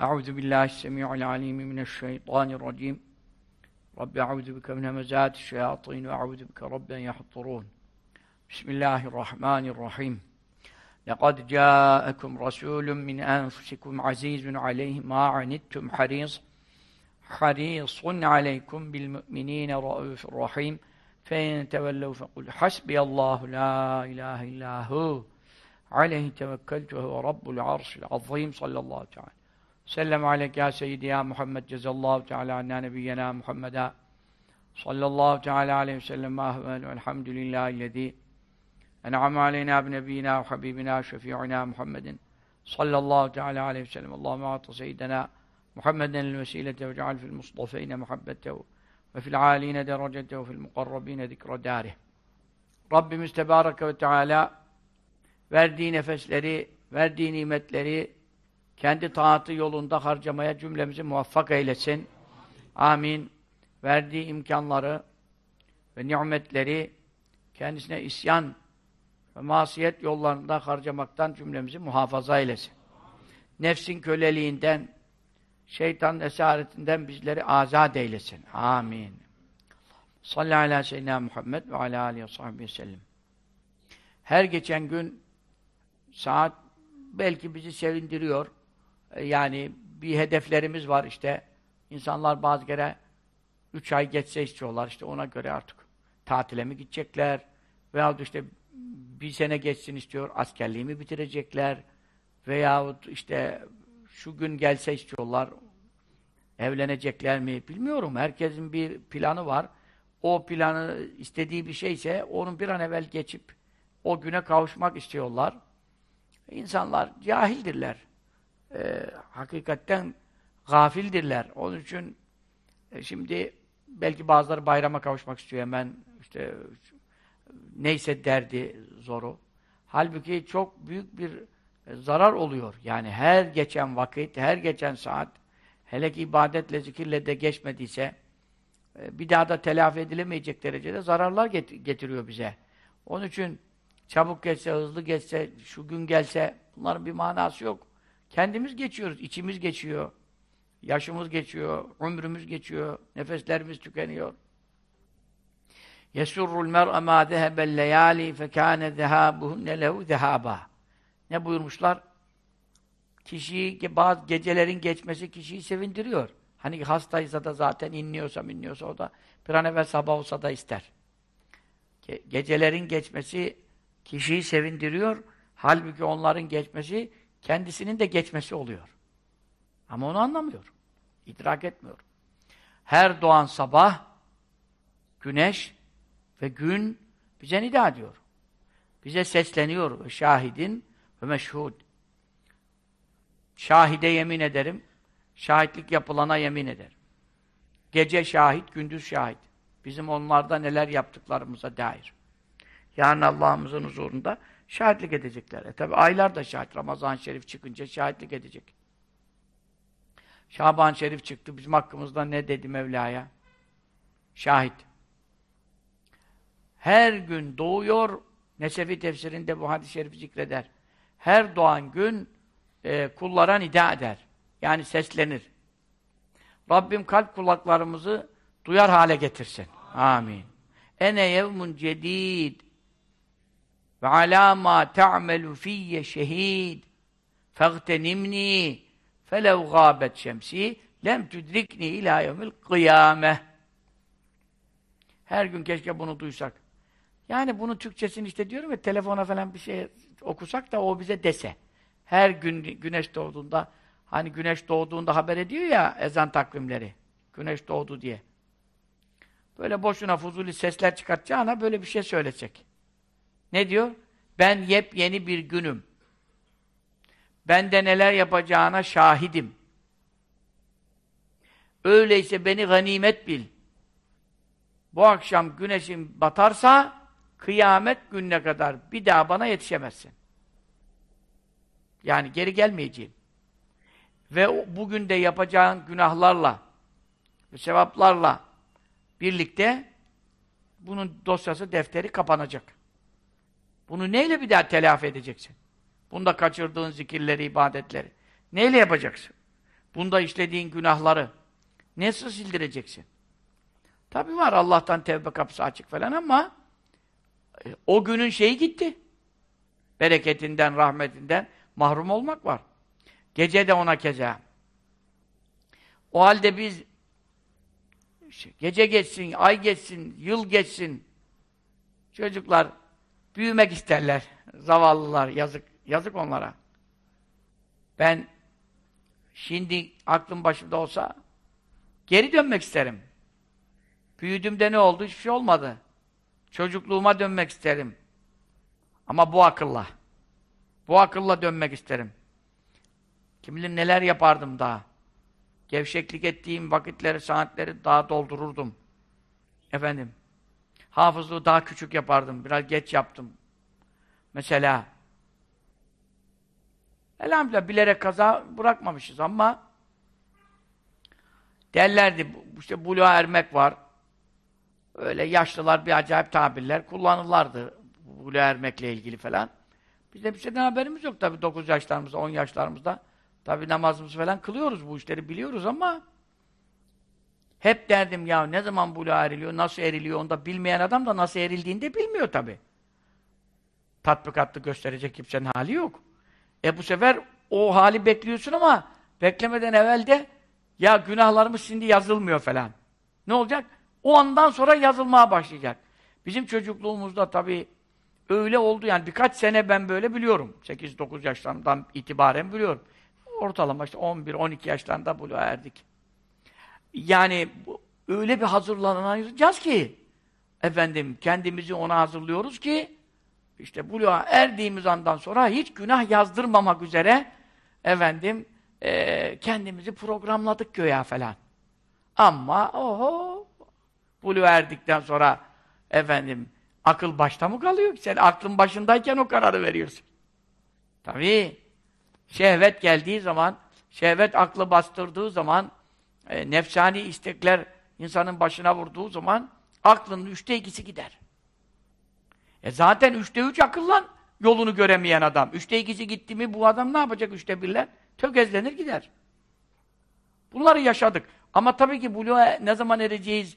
أعوذ بالله السميع العليم من الشيطان الرجيم. رب أعوذ بك من همزات الشياطين وأعوذ بك رب أن يحضرون. بسم الله الرحمن الرحيم. لقد جاءكم رسول من أنفسكم عزيز عليه ما عنتم حريص حريص عليكم بالمؤمنين رؤوف رحيم. فإن تولوا فقل حسبي الله لا إله إلا هو. عليه توكلت وهو رب العرش العظيم صلى الله تعالى. سلم عليك يا سيدي يا محمد جزا الله تعالى عنا نبينا محمدا صلى الله تعالى عليه وسلم. هو والحمد لله الذي أنعم علينا بنبينا وحبيبنا وشفيعنا محمد. صلى الله تعالى عليه وسلم. اللهم أعط سيدنا محمدا الوسيلة وجعل في المصطفين محبته وفي العالين درجته وفي المقربين ذكر داره. Rabbimiz Tebareke ve Teala verdiği nefesleri, verdiği nimetleri kendi taatı yolunda harcamaya cümlemizi muvaffak eylesin. Amin. Verdiği imkanları ve nimetleri kendisine isyan ve masiyet yollarında harcamaktan cümlemizi muhafaza eylesin. Nefsin köleliğinden, şeytanın esaretinden bizleri azat eylesin. Amin. Aleyhi ve sellem Muhammed ve ala aleyhi ve sahbihi sellem. Her geçen gün saat belki bizi sevindiriyor. E, yani bir hedeflerimiz var işte. İnsanlar bazı kere üç ay geçse istiyorlar. işte ona göre artık tatile mi gidecekler? Veyahut işte bir sene geçsin istiyor, askerliğimi bitirecekler. Veyahut işte şu gün gelse istiyorlar, evlenecekler mi bilmiyorum. Herkesin bir planı var. O planı istediği bir şeyse onun bir an evvel geçip o güne kavuşmak istiyorlar. İnsanlar cahildirler. Ee, hakikatten gafildirler. Onun için e, şimdi belki bazıları bayrama kavuşmak istiyor hemen işte neyse derdi zoru. Halbuki çok büyük bir e, zarar oluyor. Yani her geçen vakit, her geçen saat hele ki ibadetle, zikirle de geçmediyse e, bir daha da telafi edilemeyecek derecede zararlar getiriyor bize. Onun için çabuk geçse, hızlı geçse, şu gün gelse bunların bir manası yok. Kendimiz geçiyoruz, içimiz geçiyor. Yaşımız geçiyor, ömrümüz geçiyor, nefeslerimiz tükeniyor. يَسُرُّ الْمَرْءَ مَا ذَهَبَ اللَّيَالِ فَكَانَ ذَهَابُهُنَّ لَهُ ذَهَابًا Ne buyurmuşlar? Kişiyi, bazı gecelerin geçmesi kişiyi sevindiriyor. Hani hastaysa da zaten inliyorsa inliyorsa o da bir an evvel sabah olsa da ister. Ge gecelerin geçmesi kişiyi sevindiriyor. Halbuki onların geçmesi kendisinin de geçmesi oluyor. Ama onu anlamıyor. İdrak etmiyor. Her doğan sabah güneş ve gün bize nida diyor. Bize sesleniyor. Ve şahidin ve meşhud. Şahide yemin ederim. Şahitlik yapılana yemin ederim. Gece şahit, gündüz şahit. Bizim onlarda neler yaptıklarımıza dair. Yarın Allah'ımızın huzurunda şahitlik edecekler. E tabi aylar da şahit. Ramazan Şerif çıkınca şahitlik edecek. Şaban Şerif çıktı. Bizim hakkımızda ne dedi Mevla'ya? Şahit. Her gün doğuyor, Nesefi tefsirinde bu hadis-i şerifi zikreder. Her doğan gün e, kullara nida eder. Yani seslenir. Rabbim kalp kulaklarımızı duyar hale getirsin. Amin. Ene yevmun cedid ve alâ mâ te'amelu fiyye şehîd fegtenimni felev gâbet şemsi lem tudrikni ilâ yevmil kıyâmeh her gün keşke bunu duysak. Yani bunu Türkçesini işte diyorum ya telefona falan bir şey okusak da o bize dese. Her gün güneş doğduğunda hani güneş doğduğunda haber ediyor ya ezan takvimleri. Güneş doğdu diye. Böyle boşuna fuzuli sesler çıkartacağına böyle bir şey söyleyecek. Ne diyor? Ben yepyeni bir günüm. Ben de neler yapacağına şahidim. Öyleyse beni ganimet bil. Bu akşam güneşin batarsa kıyamet gününe kadar bir daha bana yetişemezsin. Yani geri gelmeyeceğim. Ve bugün de yapacağın günahlarla ve sevaplarla birlikte bunun dosyası, defteri kapanacak. Bunu neyle bir daha telafi edeceksin? Bunda kaçırdığın zikirleri, ibadetleri. Neyle yapacaksın? Bunda işlediğin günahları. Nasıl sildireceksin? Tabi var Allah'tan tevbe kapısı açık falan ama e, o günün şeyi gitti. Bereketinden, rahmetinden mahrum olmak var. Gece de ona keza. O halde biz gece geçsin, ay geçsin, yıl geçsin. Çocuklar büyümek isterler. Zavallılar, yazık. Yazık onlara. Ben şimdi aklım başımda olsa geri dönmek isterim. Büyüdüğümde ne oldu? Hiçbir şey olmadı. Çocukluğuma dönmek isterim. Ama bu akılla. Bu akılla dönmek isterim. Kim bilir neler yapardım daha. Gevşeklik ettiğim vakitleri, saatleri daha doldururdum. Efendim. Hafızlığı daha küçük yapardım. Biraz geç yaptım. Mesela Elhamdülillah bilerek kaza bırakmamışız ama derlerdi, işte buluğa ermek var. Öyle yaşlılar bir acayip tabirler kullanırlardı buluğa ermekle ilgili falan. Biz de bir şeyden haberimiz yok tabii 9 yaşlarımızda, 10 yaşlarımızda. Tabii namazımızı falan kılıyoruz, bu işleri biliyoruz ama hep derdim ya ne zaman buluğa eriliyor, nasıl eriliyor onu da bilmeyen adam da nasıl erildiğini de bilmiyor tabii. Tatbikatlı gösterecek kimsenin hali yok. E bu sefer o hali bekliyorsun ama beklemeden evvel de ya günahlarımız şimdi yazılmıyor falan. Ne olacak? O andan sonra yazılmaya başlayacak. Bizim çocukluğumuzda tabii öyle oldu yani birkaç sene ben böyle biliyorum. 8-9 yaşlarından itibaren biliyorum. Ortalama işte 11-12 yaşlarında buluğa erdik. Yani öyle bir hazırlanacağız ki efendim kendimizi ona hazırlıyoruz ki işte buluğa erdiğimiz andan sonra hiç günah yazdırmamak üzere efendim e, kendimizi programladık göya falan. Ama oho buluğa erdikten sonra efendim akıl başta mı kalıyor ki? Sen aklın başındayken o kararı veriyorsun. Tabii şehvet geldiği zaman şehvet aklı bastırdığı zaman e, nefsani istekler insanın başına vurduğu zaman aklının üçte ikisi gider. E zaten üçte üç akıllan yolunu göremeyen adam. Üçte ikisi gitti mi bu adam ne yapacak üçte birler? Tökezlenir gider. Bunları yaşadık. Ama tabii ki buluğa ne zaman ereceğiz?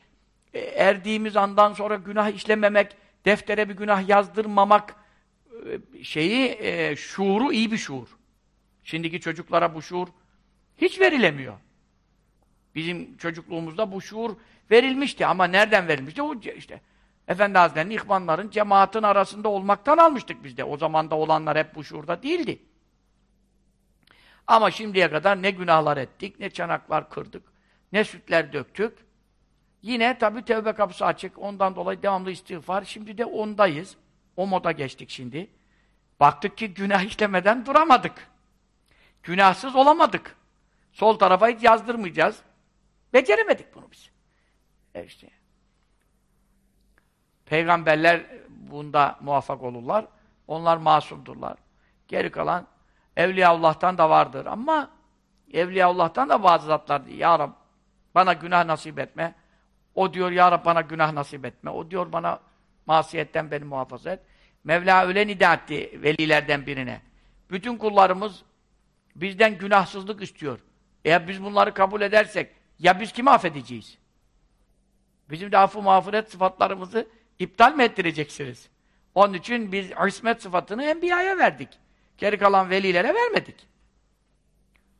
E, erdiğimiz andan sonra günah işlememek, deftere bir günah yazdırmamak e, şeyi, e, şuuru iyi bir şuur. Şimdiki çocuklara bu şuur hiç verilemiyor. Bizim çocukluğumuzda bu şuur verilmişti ama nereden verilmişti? O işte Efendi Hazretleri'nin ihvanların cemaatin arasında olmaktan almıştık biz de. O zaman da olanlar hep bu şuurda değildi. Ama şimdiye kadar ne günahlar ettik, ne çanaklar kırdık, ne sütler döktük. Yine tabi tevbe kapısı açık. Ondan dolayı devamlı istiğfar. Şimdi de ondayız. O moda geçtik şimdi. Baktık ki günah işlemeden duramadık. Günahsız olamadık. Sol tarafa hiç yazdırmayacağız. Beceremedik bunu biz. E işte. Peygamberler bunda muvaffak olurlar. Onlar masumdurlar. Geri kalan Evliya Allah'tan da vardır. Ama Evliya Allah'tan da bazı zatlar diyor. Ya Rab bana günah nasip etme. O diyor Ya Rab bana günah nasip etme. O diyor bana masiyetten beni muhafaza et. Mevla öyle nida etti velilerden birine. Bütün kullarımız bizden günahsızlık istiyor. Eğer biz bunları kabul edersek ya biz kimi affedeceğiz? Bizim de affı mağfiret sıfatlarımızı iptal mi ettireceksiniz? Onun için biz ismet sıfatını Enbiya'ya verdik. Geri kalan velilere vermedik.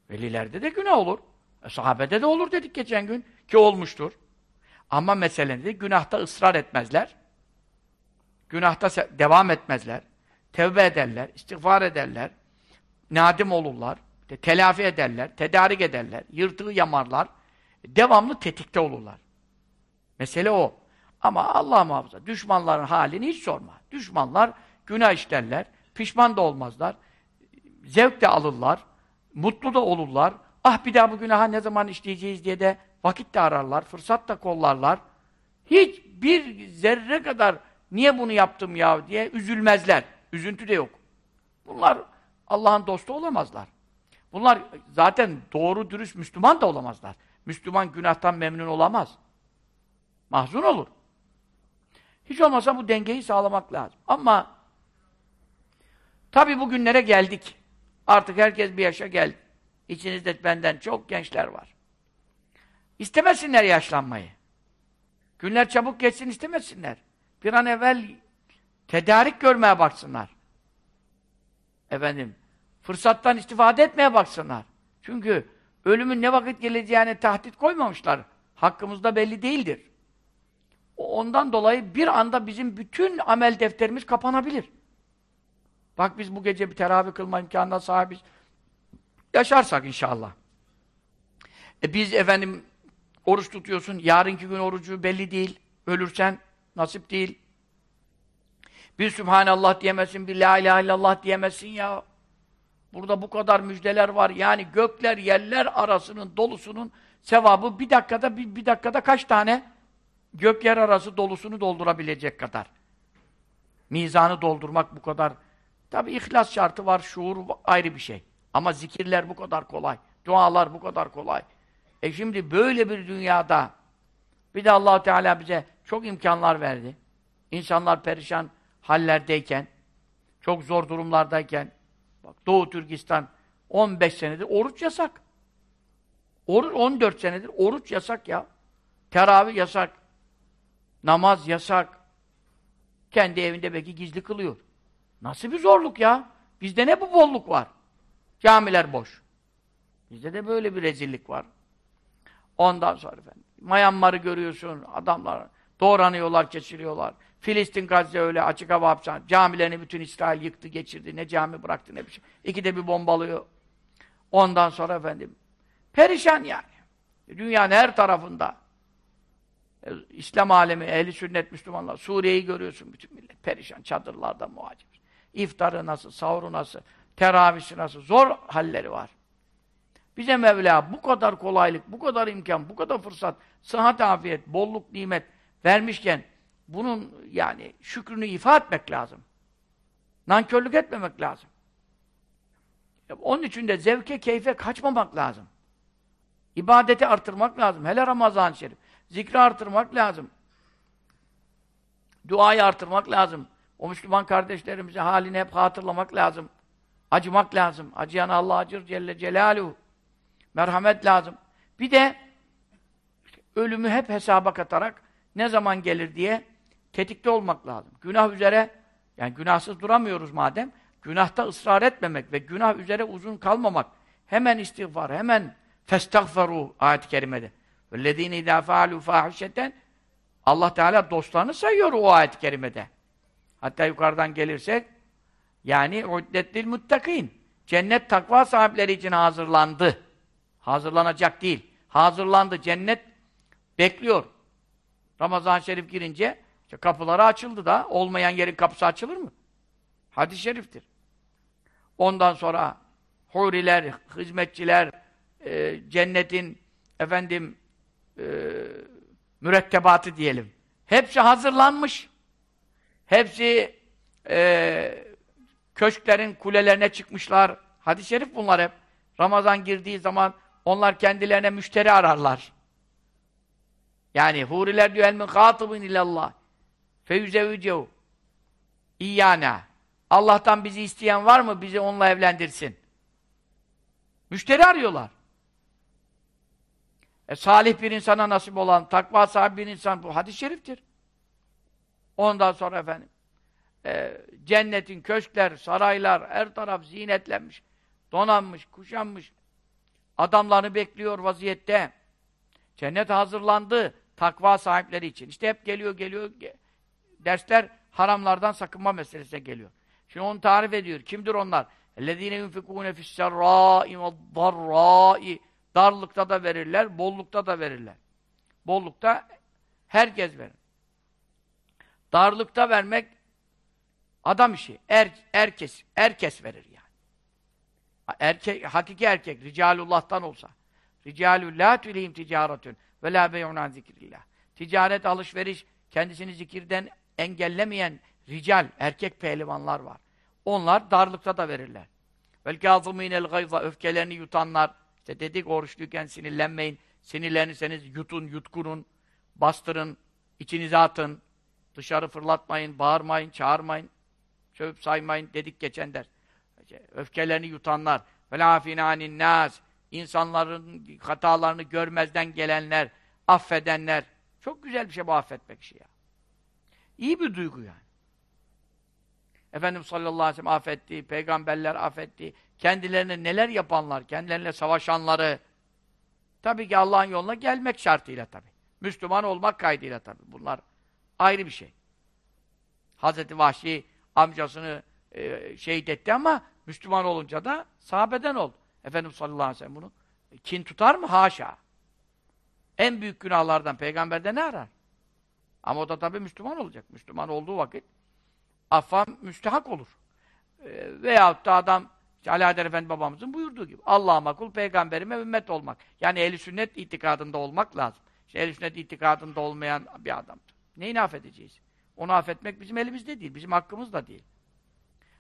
Velilerde de günah olur. E, sahabede de olur dedik geçen gün. Ki olmuştur. Ama meselede günahta ısrar etmezler. Günahta devam etmezler. Tevbe ederler, istiğfar ederler. Nadim olurlar. Telafi ederler, tedarik ederler. Yırtığı yamarlar. Devamlı tetikte olurlar. Mesele o. Ama Allah muhafaza, düşmanların halini hiç sorma. Düşmanlar günah işlerler, pişman da olmazlar, zevk de alırlar, mutlu da olurlar. Ah bir daha bu günaha ne zaman işleyeceğiz diye de vakit de ararlar, fırsat da kollarlar. Hiç bir zerre kadar niye bunu yaptım ya diye üzülmezler. Üzüntü de yok. Bunlar Allah'ın dostu olamazlar. Bunlar zaten doğru dürüst Müslüman da olamazlar. Müslüman günahtan memnun olamaz. Mahzun olur. Hiç olmazsa bu dengeyi sağlamak lazım. Ama tabi bugünlere geldik. Artık herkes bir yaşa geldi. İçinizde benden çok gençler var. İstemesinler yaşlanmayı. Günler çabuk geçsin istemesinler. Bir an evvel tedarik görmeye baksınlar. Efendim, fırsattan istifade etmeye baksınlar. Çünkü ölümün ne vakit geleceğine tahdit koymamışlar. Hakkımızda belli değildir. Ondan dolayı bir anda bizim bütün amel defterimiz kapanabilir. Bak biz bu gece bir teravih kılma imkanına sahibiz. Yaşarsak inşallah. E biz efendim oruç tutuyorsun, yarınki gün orucu belli değil. Ölürsen nasip değil. Bir Sübhanallah diyemezsin, bir La ilahe illallah diyemezsin ya. Burada bu kadar müjdeler var. Yani gökler, yerler arasının dolusunun sevabı bir dakikada bir, bir dakikada kaç tane gök yer arası dolusunu doldurabilecek kadar. Mizanı doldurmak bu kadar. Tabi ihlas şartı var, şuur ayrı bir şey. Ama zikirler bu kadar kolay. Dualar bu kadar kolay. E şimdi böyle bir dünyada bir de allah Teala bize çok imkanlar verdi. İnsanlar perişan hallerdeyken, çok zor durumlardayken, bak Doğu Türkistan 15 senedir oruç yasak. Oruç 14 senedir oruç yasak ya. Teravih yasak. Namaz yasak. Kendi evinde belki gizli kılıyor. Nasıl bir zorluk ya? Bizde ne bu bolluk var? Camiler boş. Bizde de böyle bir rezillik var. Ondan sonra efendim. Myanmar'ı görüyorsun, adamlar doğranıyorlar, kesiliyorlar. Filistin, Gazze öyle açık hava hapishane. Camilerini bütün İsrail yıktı, geçirdi. Ne cami bıraktı, ne bir şey. İki de bir bombalıyor. Ondan sonra efendim. Perişan yani. Dünyanın her tarafında. E, İslam alemi, ehli sünnet Müslümanlar. Suriye'yi görüyorsun bütün millet. Perişan, çadırlarda muhacir. İftarı nasıl, sahuru nasıl, teravisi nasıl, zor halleri var. Bize Mevla bu kadar kolaylık, bu kadar imkan, bu kadar fırsat, sıhhat, afiyet, bolluk, nimet vermişken bunun yani şükrünü ifa etmek lazım. Nankörlük etmemek lazım. Onun için de zevke, keyfe kaçmamak lazım. İbadeti artırmak lazım. Hele Ramazan-ı Şerif. Zikri artırmak lazım. Duayı artırmak lazım. O Müslüman kardeşlerimize halini hep hatırlamak lazım. Acımak lazım. Acıyan Allah acır Celle Celaluhu. Merhamet lazım. Bir de ölümü hep hesaba katarak ne zaman gelir diye tetikte olmak lazım. Günah üzere, yani günahsız duramıyoruz madem, günahta ısrar etmemek ve günah üzere uzun kalmamak, hemen istiğfar, hemen festagferu ayet-i kerimede. وَالَّذ۪ينَ اِذَا فَعَلُوا فَاحِشَةً Allah Teala dostlarını sayıyor o ayet-i kerimede. Hatta yukarıdan gelirsek, yani uddettil muttakin. Cennet takva sahipleri için hazırlandı. Hazırlanacak değil. Hazırlandı. Cennet bekliyor. Ramazan-ı Şerif girince işte kapıları açıldı da olmayan yerin kapısı açılır mı? Hadis-i şeriftir. Ondan sonra huriler, hizmetçiler, e, cennetin efendim e, mürettebatı diyelim. Hepsi hazırlanmış. Hepsi e, köşklerin kulelerine çıkmışlar. Hadis-i şerif bunlar hep. Ramazan girdiği zaman onlar kendilerine müşteri ararlar. Yani huriler diyor elmin katibin ilallah feyüzevücehu İyyâna Allah'tan bizi isteyen var mı? Bizi onunla evlendirsin. Müşteri arıyorlar. E, salih bir insana nasip olan, takva sahibi bir insan bu hadis-i şeriftir. Ondan sonra efendim e, cennetin köşkler, saraylar, her taraf zinetlenmiş, donanmış, kuşanmış. Adamlarını bekliyor vaziyette. Cennet hazırlandı takva sahipleri için. İşte hep geliyor, geliyor Dersler haramlardan sakınma meselesine geliyor. Şimdi onu tarif ediyor. Kimdir onlar? اَلَّذ۪ينَ يُنْفِقُونَ فِي السَّرَّاءِ وَالضَّرَّاءِ Darlıkta da verirler, bollukta da verirler. Bollukta herkes verir. Darlıkta vermek adam işi. Er, erkes, erkes verir yani. Erkek, hakiki erkek, ricalullah'tan olsa. Ricalü la tülihim ticaretün ve la bey'un an zikrillah. Ticaret, alışveriş, kendisini zikirden engellemeyen rical, erkek pehlivanlar var. Onlar darlıkta da verirler. Vel kâzımînel gayza, öfkelerini yutanlar. İşte dedik oruçluyken sinirlenmeyin. Sinirlenirseniz yutun, yutkunun, bastırın, içinize atın. Dışarı fırlatmayın, bağırmayın, çağırmayın. Sövüp saymayın dedik geçen ders. Öfkelerini yutanlar. Vel afîne anin nâs. İnsanların hatalarını görmezden gelenler, affedenler. Çok güzel bir şey bu affetmek işi ya. İyi bir duygu yani. Efendimiz sallallahu aleyhi ve sellem affetti, peygamberler affetti. Kendilerine neler yapanlar, kendilerine savaşanları. Tabii ki Allah'ın yoluna gelmek şartıyla tabii. Müslüman olmak kaydıyla tabii. Bunlar ayrı bir şey. Hazreti Vahşi amcasını e, şehit etti ama Müslüman olunca da sahabeden oldu. Efendimiz sallallahu aleyhi ve sellem bunu kin tutar mı? Haşa. En büyük günahlardan peygamberde ne arar? Ama o da tabii Müslüman olacak. Müslüman olduğu vakit affa müstehak olur. E, veyahut da adam işte Haydar Efendi babamızın buyurduğu gibi Allah'ıma kul, peygamberime ümmet olmak. Yani ehli sünnet itikadında olmak lazım. İşte ehli sünnet itikadında olmayan bir adamdır. Neyi affedeceğiz? Onu affetmek bizim elimizde değil, bizim hakkımız da değil.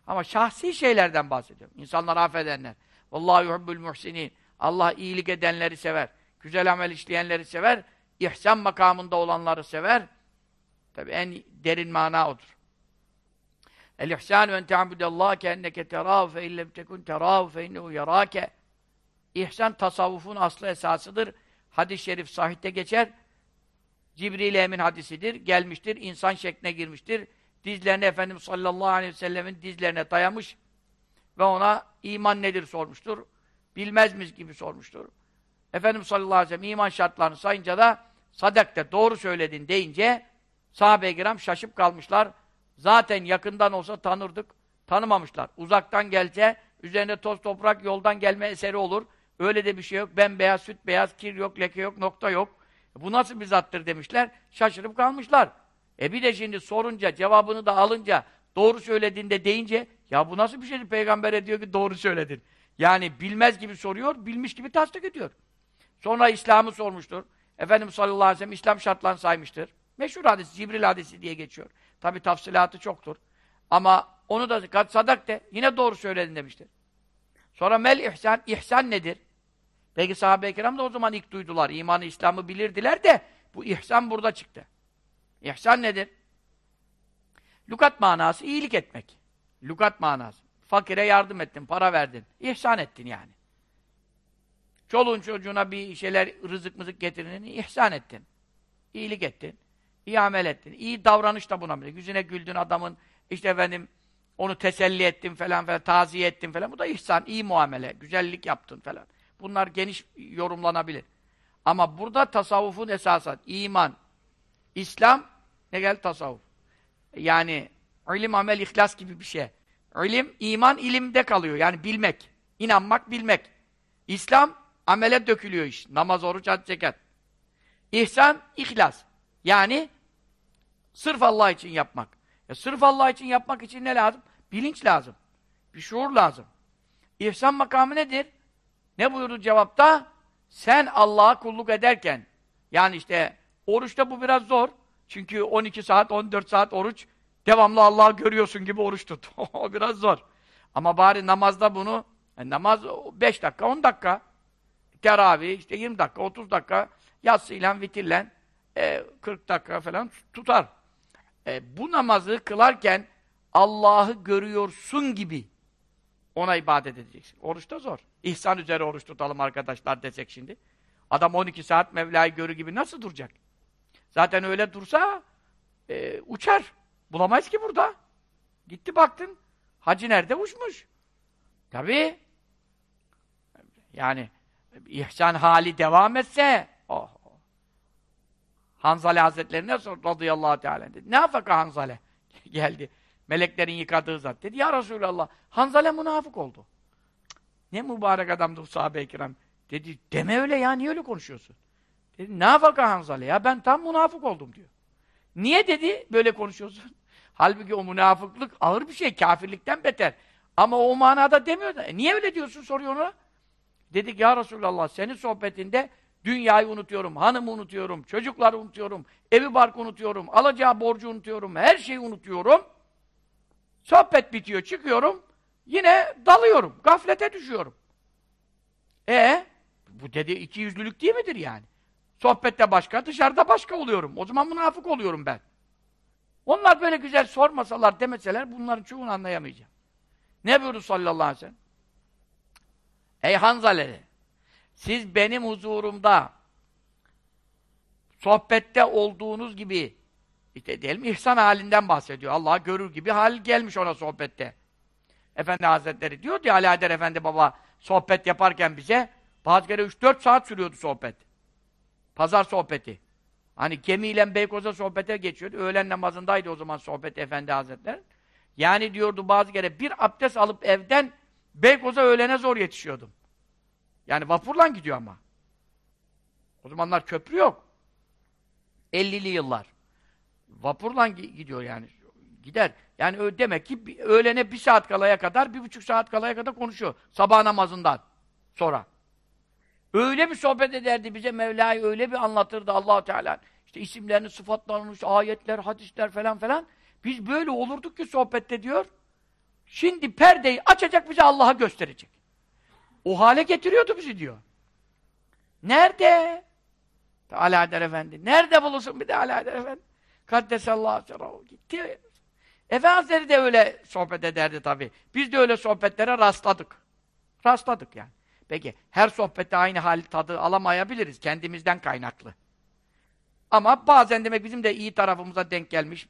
Ama şahsi şeylerden bahsediyorum. İnsanlar affedenler. Vallahi yuhibbul muhsinin. Allah iyilik edenleri sever. Güzel amel işleyenleri sever. İhsan makamında olanları sever. Tabi en derin mana odur. El-ihsanu en te'abudallaha keenneke terâhu fe illem tekun terâhu fe innehu yarâke. İhsan tasavvufun aslı esasıdır. Hadis-i şerif sahihte geçer. Cibril Emin hadisidir. Gelmiştir, insan şekline girmiştir. Dizlerini Efendimiz sallallahu aleyhi ve sellemin dizlerine dayamış ve ona iman nedir sormuştur. Bilmez miyiz gibi sormuştur. Efendimiz sallallahu aleyhi ve sellem iman şartlarını sayınca da sadakte doğru söyledin deyince sahabe-i kiram şaşıp kalmışlar. Zaten yakından olsa tanırdık. Tanımamışlar. Uzaktan gelse üzerinde toz toprak yoldan gelme eseri olur. Öyle de bir şey yok. Bembeyaz, süt beyaz, kir yok, leke yok, nokta yok. Bu nasıl bir zattır demişler. Şaşırıp kalmışlar. E bir de şimdi sorunca, cevabını da alınca, doğru söylediğinde deyince, ya bu nasıl bir şeydir? Peygamber diyor ki doğru söyledin. Yani bilmez gibi soruyor, bilmiş gibi tasdik ediyor. Sonra İslam'ı sormuştur. Efendimiz sallallahu aleyhi ve sellem İslam şartlarını saymıştır. Meşhur hadis, Cibril hadisi diye geçiyor. Tabi tafsilatı çoktur. Ama onu da kat sadak de yine doğru söyledin demiştir. Sonra mel ihsan, ihsan nedir? Peki sahabe-i kiram da o zaman ilk duydular. İmanı, İslam'ı bilirdiler de bu ihsan burada çıktı. İhsan nedir? Lukat manası iyilik etmek. Lukat manası. Fakire yardım ettin, para verdin. İhsan ettin yani. Çoluğun çocuğuna bir şeyler rızık mızık getirini ihsan ettin. İyilik ettin. İyi amel ettin. İyi davranış da buna bilir. Yüzüne güldün adamın, işte efendim onu teselli ettin falan falan, taziye ettin falan. Bu da ihsan, iyi muamele, güzellik yaptın falan. Bunlar geniş yorumlanabilir. Ama burada tasavvufun esası iman, İslam, ne gel tasavvuf. Yani ilim, amel, ihlas gibi bir şey. İlim, iman ilimde kalıyor. Yani bilmek, inanmak, bilmek. İslam, amele dökülüyor iş. Namaz, oruç, had, zekat. İhsan, ihlas. Yani sırf Allah için yapmak. Ya sırf Allah için yapmak için ne lazım? Bilinç lazım. Bir şuur lazım. İhsan makamı nedir? Ne buyurdu cevapta? Sen Allah'a kulluk ederken, yani işte oruçta bu biraz zor. Çünkü 12 saat, 14 saat oruç, devamlı Allah'ı görüyorsun gibi oruç tut. o biraz zor. Ama bari namazda bunu, yani namaz 5 dakika, 10 dakika, teravih işte 20 dakika, 30 dakika, yatsıyla, vitirle e, 40 dakika falan tutar. E, bu namazı kılarken Allah'ı görüyorsun gibi ona ibadet edeceksin. Oruç da zor. İhsan üzere oruç tutalım arkadaşlar desek şimdi. Adam 12 saat Mevla'yı görü gibi nasıl duracak? Zaten öyle dursa e, uçar. Bulamayız ki burada. Gitti baktın. Hacı nerede? Uçmuş. Tabii. Yani ihsan hali devam etse. Hanzale Hazretlerine sordu radıyallahu teala dedi. Ne yapaka Hanzale? Geldi. Meleklerin yıkadığı zat. Dedi ya Resulallah Hanzale münafık oldu. Ne mübarek adamdı bu sahabe-i kiram. Dedi deme öyle ya niye öyle konuşuyorsun? Dedi ne yapaka Hanzale ya ben tam münafık oldum diyor. Niye dedi böyle konuşuyorsun? Halbuki o münafıklık ağır bir şey kafirlikten beter. Ama o manada demiyor da. E, niye öyle diyorsun soruyor ona. Dedik ya Resulallah senin sohbetinde Dünyayı unutuyorum, hanımı unutuyorum, çocukları unutuyorum, evi barkı unutuyorum, alacağı borcu unutuyorum, her şeyi unutuyorum. Sohbet bitiyor, çıkıyorum, yine dalıyorum, gaflete düşüyorum. E bu dedi iki yüzlülük değil midir yani? Sohbette başka, dışarıda başka oluyorum. O zaman münafık oluyorum ben. Onlar böyle güzel sormasalar, demeseler bunların çoğunu anlayamayacağım. Ne buyurdu sallallahu aleyhi ve sellem? Ey Hanzaleli, siz benim huzurumda sohbette olduğunuz gibi işte diyelim ihsan halinden bahsediyor. Allah görür gibi hal gelmiş ona sohbette. Efendi Hazretleri diyor diye Ali Haydar Efendi baba sohbet yaparken bize bazı kere 3-4 saat sürüyordu sohbet. Pazar sohbeti. Hani gemiyle Beykoz'a sohbete geçiyordu. Öğlen namazındaydı o zaman sohbet Efendi Hazretleri. Yani diyordu bazı kere bir abdest alıp evden Beykoz'a öğlene zor yetişiyordum. Yani vapurla gidiyor ama. O zamanlar köprü yok. 50'li yıllar. Vapurla gidiyor yani. Gider. Yani demek ki öğlene bir saat kalaya kadar, bir buçuk saat kalaya kadar konuşuyor. Sabah namazından sonra. Öyle bir sohbet ederdi bize Mevla'yı öyle bir anlatırdı allah Teala. İşte isimlerini, sıfatlarını, ayetler, hadisler falan falan. Biz böyle olurduk ki sohbette diyor. Şimdi perdeyi açacak bize Allah'a gösterecek. O hale getiriyordu bizi diyor. Nerede? Haydar Efendi. Nerede bulursun bir de Haydar Efendi? Kaddesallahu aleyhi gitti. Efendimiz de öyle sohbet ederdi tabi. Biz de öyle sohbetlere rastladık. Rastladık yani. Peki her sohbette aynı hal tadı alamayabiliriz. Kendimizden kaynaklı. Ama bazen demek bizim de iyi tarafımıza denk gelmiş.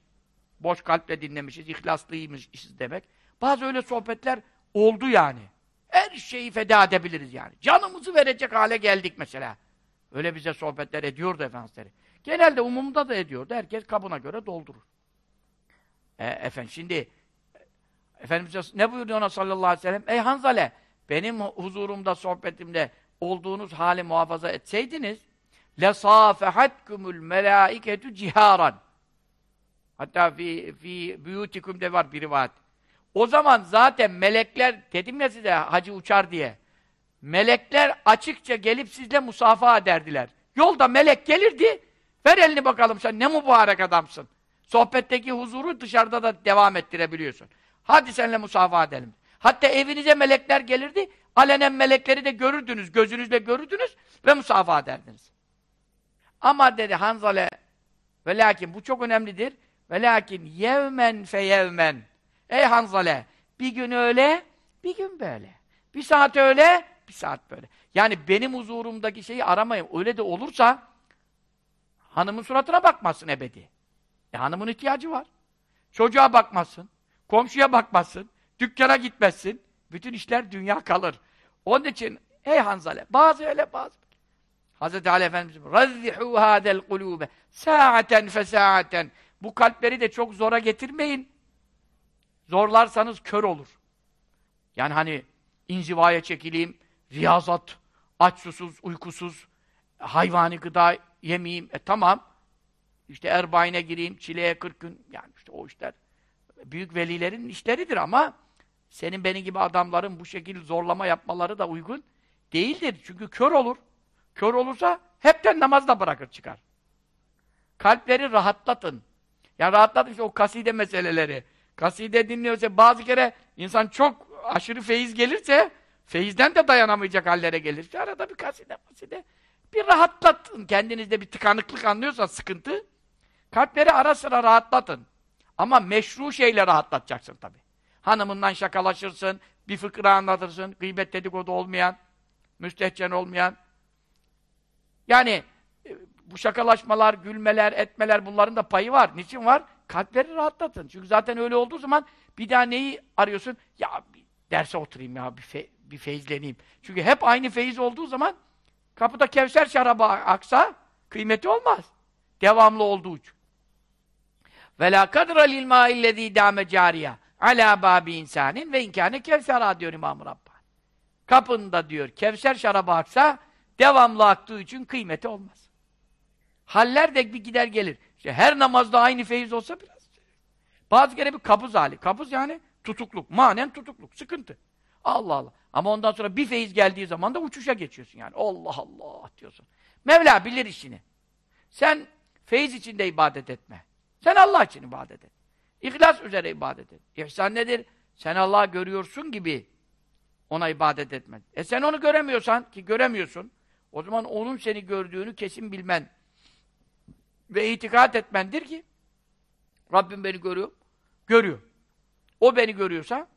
Boş kalple dinlemişiz, ihlaslıymışız demek. Bazı öyle sohbetler oldu yani. Her şeyi feda edebiliriz yani. Canımızı verecek hale geldik mesela. Öyle bize sohbetler ediyordu Efendimizleri. Genelde umumda da ediyordu. Herkes kabına göre doldurur. E, efendim şimdi Efendimiz ne buyurdu ona sallallahu aleyhi ve sellem? Ey Hanzale benim huzurumda, sohbetimde olduğunuz hali muhafaza etseydiniz lesafehatkumul melaiketu ciharan hatta fi, fi buyutikum de var bir rivayet. O zaman zaten melekler, dedim ya size hacı uçar diye. Melekler açıkça gelip sizle musafaha ederdiler. Yolda melek gelirdi, ver elini bakalım sen ne mübarek adamsın. Sohbetteki huzuru dışarıda da devam ettirebiliyorsun. Hadi seninle musafaha edelim. Hatta evinize melekler gelirdi, alenen melekleri de görürdünüz, gözünüzle görürdünüz ve musafaha ederdiniz. Ama dedi Hanzale, ve lakin bu çok önemlidir, ve lakin yevmen fe yevmen. Ey Hanzale, bir gün öyle, bir gün böyle. Bir saat öyle, bir saat böyle. Yani benim huzurumdaki şeyi aramayın. Öyle de olursa, hanımın suratına bakmazsın ebedi. E hanımın ihtiyacı var. Çocuğa bakmazsın, komşuya bakmazsın, dükkana gitmezsin. Bütün işler dünya kalır. Onun için ey Hanzale, bazı öyle bazı. Hazreti Ali Efendimiz رَزِّحُوا هَذَا الْقُلُوبَ سَاعَةً فَسَاعَةً Bu kalpleri de çok zora getirmeyin. Zorlarsanız kör olur. Yani hani inzivaya çekileyim, riyazat, aç susuz, uykusuz, hayvani gıda yemeyeyim. E tamam. İşte erbaine gireyim, çileye 40 gün. Yani işte o işler büyük velilerin işleridir ama senin benim gibi adamların bu şekilde zorlama yapmaları da uygun değildir. Çünkü kör olur. Kör olursa hepten namaz da bırakır çıkar. Kalpleri rahatlatın. Yani rahatlatın işte o kaside meseleleri. Kaside dinliyorsa bazı kere insan çok aşırı feyiz gelirse feyizden de dayanamayacak hallere gelir. İşte arada bir kaside kaside bir rahatlatın. Kendinizde bir tıkanıklık anlıyorsa sıkıntı kalpleri ara sıra rahatlatın. Ama meşru şeyle rahatlatacaksın tabi. Hanımından şakalaşırsın, bir fıkra anlatırsın, gıybet dedikodu olmayan, müstehcen olmayan. Yani e, bu şakalaşmalar, gülmeler, etmeler bunların da payı var. Niçin var? Kalpleri rahatlatın. Çünkü zaten öyle olduğu zaman bir daha neyi arıyorsun? Ya bir derse oturayım ya, bir, fe, bir feyizleneyim. Çünkü hep aynı feyiz olduğu zaman kapıda Kevser şarabı aksa kıymeti olmaz. Devamlı olduğu için. La kadra lil ma'illezî dâme cariya alâ bâbi insanin ve inkâne kevsera diyor İmam-ı Rabbani. Kapında diyor kevser şarabı aksa devamlı aktığı için kıymeti olmaz. Haller de bir gider gelir. İşte her namazda aynı feyiz olsa biraz. Bazı kere bir kabuz hali. Kabuz yani tutukluk. Manen tutukluk. Sıkıntı. Allah Allah. Ama ondan sonra bir feyiz geldiği zaman da uçuşa geçiyorsun yani. Allah Allah diyorsun. Mevla bilir işini. Sen feyiz içinde ibadet etme. Sen Allah için ibadet et. İhlas üzere ibadet et. İhsan nedir? Sen Allah'ı görüyorsun gibi ona ibadet etmen. E sen onu göremiyorsan ki göremiyorsun. O zaman onun seni gördüğünü kesin bilmen ve itikat etmendir ki Rabbim beni görüyor. Görüyor. O beni görüyorsa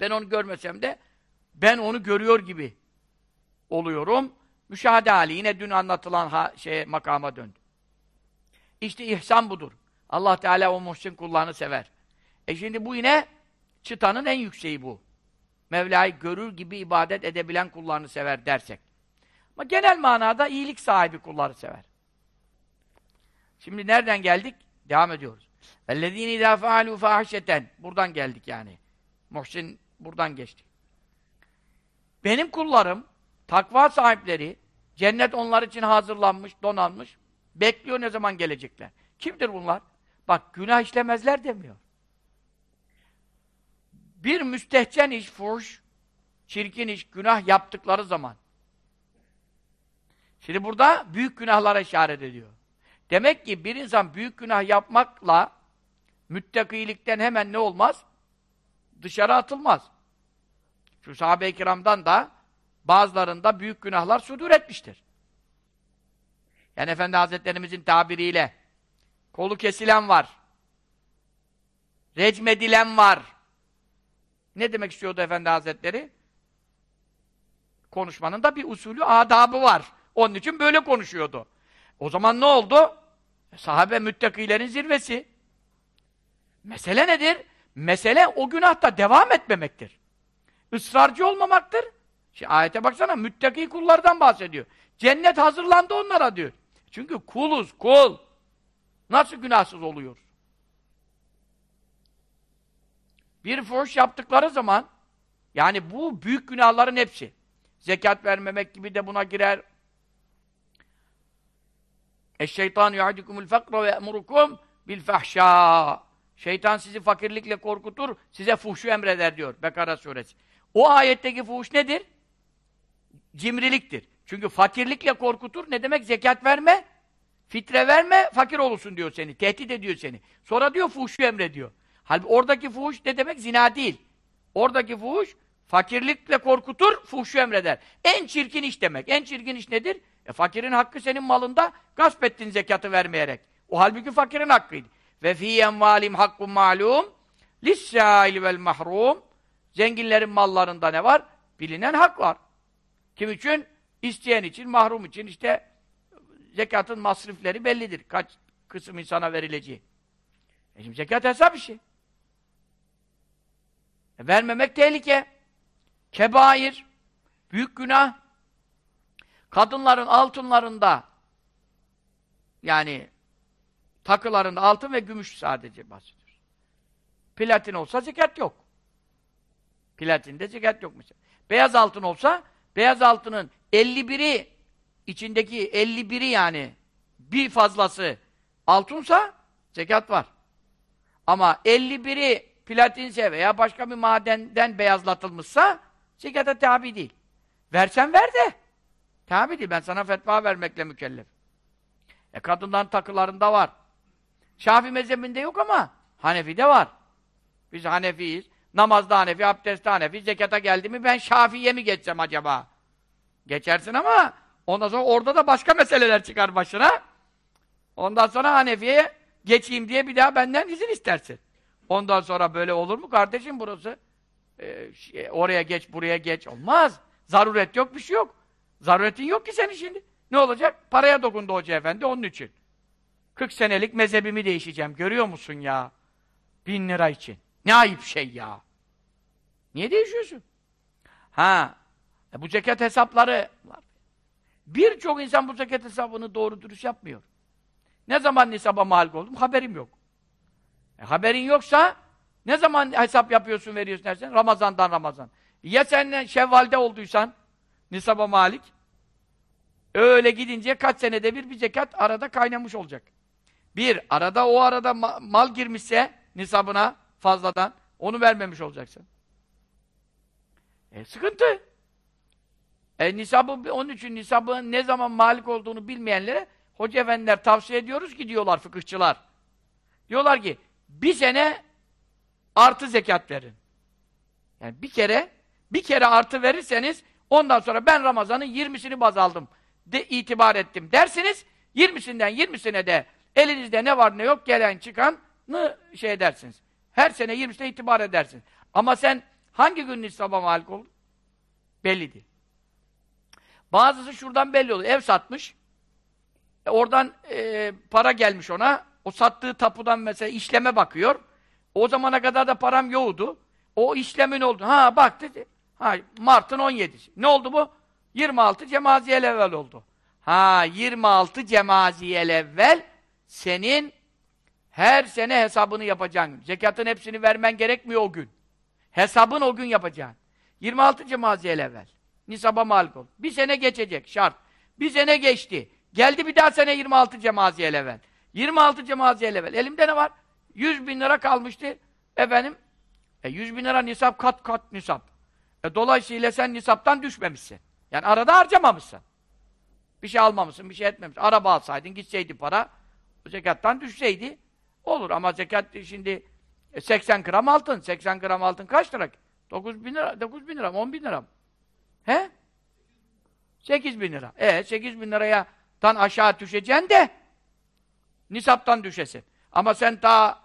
ben onu görmesem de ben onu görüyor gibi oluyorum. Müşahede hali. Yine dün anlatılan şeye, makama döndü. İşte ihsan budur. Allah Teala o muhsin kullarını sever. E şimdi bu yine çıtanın en yükseği bu. Mevla'yı görür gibi ibadet edebilen kullarını sever dersek. Ama genel manada iyilik sahibi kulları sever. Şimdi nereden geldik? Devam ediyoruz. اَلَّذ۪ينَ اِذَا فَعَلُوا فَاحِشَةً Buradan geldik yani. Muhsin buradan geçtik. Benim kullarım, takva sahipleri, cennet onlar için hazırlanmış, donanmış, bekliyor ne zaman gelecekler. Kimdir bunlar? Bak günah işlemezler demiyor. Bir müstehcen iş, fuhuş, çirkin iş, günah yaptıkları zaman. Şimdi burada büyük günahlara işaret ediyor. Demek ki bir insan büyük günah yapmakla müttakilikten hemen ne olmaz? Dışarı atılmaz. Şu sahabe-i kiramdan da bazılarında büyük günahlar sudur etmiştir. Yani Efendi Hazretlerimizin tabiriyle kolu kesilen var. Recmedilen var. Ne demek istiyordu Efendi Hazretleri? Konuşmanın da bir usulü, adabı var. Onun için böyle konuşuyordu. O zaman ne oldu? Sahabe müttakilerin zirvesi. Mesele nedir? Mesele o günahta devam etmemektir. Israrcı olmamaktır. Şimdi ayete baksana, müttaki kullardan bahsediyor. Cennet hazırlandı onlara diyor. Çünkü kuluz, kul. Nasıl günahsız oluyor? Bir fuhuş yaptıkları zaman, yani bu büyük günahların hepsi. Zekat vermemek gibi de buna girer. Eşşeytanu yu'adikumul fakra ve emurukum bil fahşâ. Şeytan sizi fakirlikle korkutur, size fuhşu emreder diyor Bekara suresi. O ayetteki fuhuş nedir? Cimriliktir. Çünkü fakirlikle korkutur. Ne demek? Zekat verme, fitre verme, fakir olursun diyor seni. Tehdit ediyor seni. Sonra diyor fuhşu emrediyor. Halbuki oradaki fuhuş ne demek? Zina değil. Oradaki fuhuş fakirlikle korkutur, fuhşu emreder. En çirkin iş demek. En çirkin iş nedir? E fakirin hakkı senin malında gasp ettin zekatı vermeyerek. O halbuki fakirin hakkıydı. Ve fî envâlim hakkun ma'lûm lissâili vel mahrum Zenginlerin mallarında ne var? Bilinen hak var. Kim için? İsteyen için, mahrum için işte zekatın masrifleri bellidir. Kaç kısım insana verileceği. E şimdi zekat hesap işi. E vermemek tehlike. Kebair. Büyük günah. Kadınların altınlarında yani takılarında altın ve gümüş sadece bahsediyoruz. Platin olsa zekat yok. Platinde zekat yok mesela. Beyaz altın olsa beyaz altının 51'i içindeki 51'i yani bir fazlası altınsa zekat var. Ama 51'i platinse veya başka bir madenden beyazlatılmışsa zekata tabi değil. Versen ver de. Tabi değil. Ben sana fetva vermekle mükellef. E kadından takılarında var. Şafi mezhebinde yok ama Hanefi'de var. Biz Hanefiyiz. Namazda Hanefi, abdestte Hanefi, zekata geldi mi ben Şafi'ye mi geçsem acaba? Geçersin ama ondan sonra orada da başka meseleler çıkar başına. Ondan sonra Hanefi'ye geçeyim diye bir daha benden izin istersin. Ondan sonra böyle olur mu kardeşim burası? Ee, şey, oraya geç, buraya geç. Olmaz. Zaruret yok, bir şey yok. Zaruretin yok ki senin şimdi. Ne olacak? Paraya dokundu Hoca Efendi onun için. 40 senelik mezhebimi değişeceğim. Görüyor musun ya? Bin lira için. Ne ayıp şey ya. Niye değişiyorsun? Ha, e bu zekat hesapları var. Birçok insan bu zekat hesabını doğru dürüst yapmıyor. Ne zaman nisaba mal oldum? Haberim yok. E, haberin yoksa ne zaman hesap yapıyorsun, veriyorsun dersen? Ramazandan Ramazan. Ya sen Şevval'de olduysan nisaba malik öyle gidince kaç senede bir bir zekat arada kaynamış olacak. Bir, arada o arada ma mal girmişse nisabına fazladan onu vermemiş olacaksın. E sıkıntı. E, nisabı, onun için nisabın ne zaman malik olduğunu bilmeyenlere hoca efendiler tavsiye ediyoruz ki diyorlar fıkıhçılar. Diyorlar ki bir sene artı zekat verin. Yani bir kere bir kere artı verirseniz ondan sonra ben Ramazan'ın 20'sini baz aldım de itibar ettim dersiniz. 20'sinden 20'sine de elinizde ne var ne yok gelen çıkanı şey edersiniz. Her sene 20'sine itibar edersiniz. Ama sen hangi gün nisaba malik oldun? Belli değil. Bazısı şuradan belli oluyor. Ev satmış. E oradan e, para gelmiş ona. O sattığı tapudan mesela işleme bakıyor. O zamana kadar da param yoğdu. O işlemin oldu. Ha bak dedi. Ha Mart'ın 17'si. Ne oldu bu? 26 cemaziyel evvel oldu. Ha 26 cemaziyel evvel senin her sene hesabını yapacaksın. Zekatın hepsini vermen gerekmiyor o gün. Hesabın o gün yapacaksın. 26 cemaziyel evvel. Nisaba malik ol. Bir sene geçecek şart. Bir sene geçti. Geldi bir daha sene 26 cemaziyel evvel. 26 cemaziyel evvel. Elimde ne var? 100 bin lira kalmıştı. Efendim, e 100 bin lira nisap kat kat nisap. E dolayısıyla sen nisaptan düşmemişsin. Yani arada harcamamışsın. Bir şey almamışsın, bir şey etmemişsin. Araba alsaydın, gitseydi para, zekattan düşseydi olur. Ama zekat şimdi 80 gram altın. 80 gram altın kaç lira? 9 bin lira, 9 bin lira mı, 10 bin lira mı? He? 8 bin lira. E 8 bin liraya tan aşağı düşeceksin de nisaptan düşesin. Ama sen daha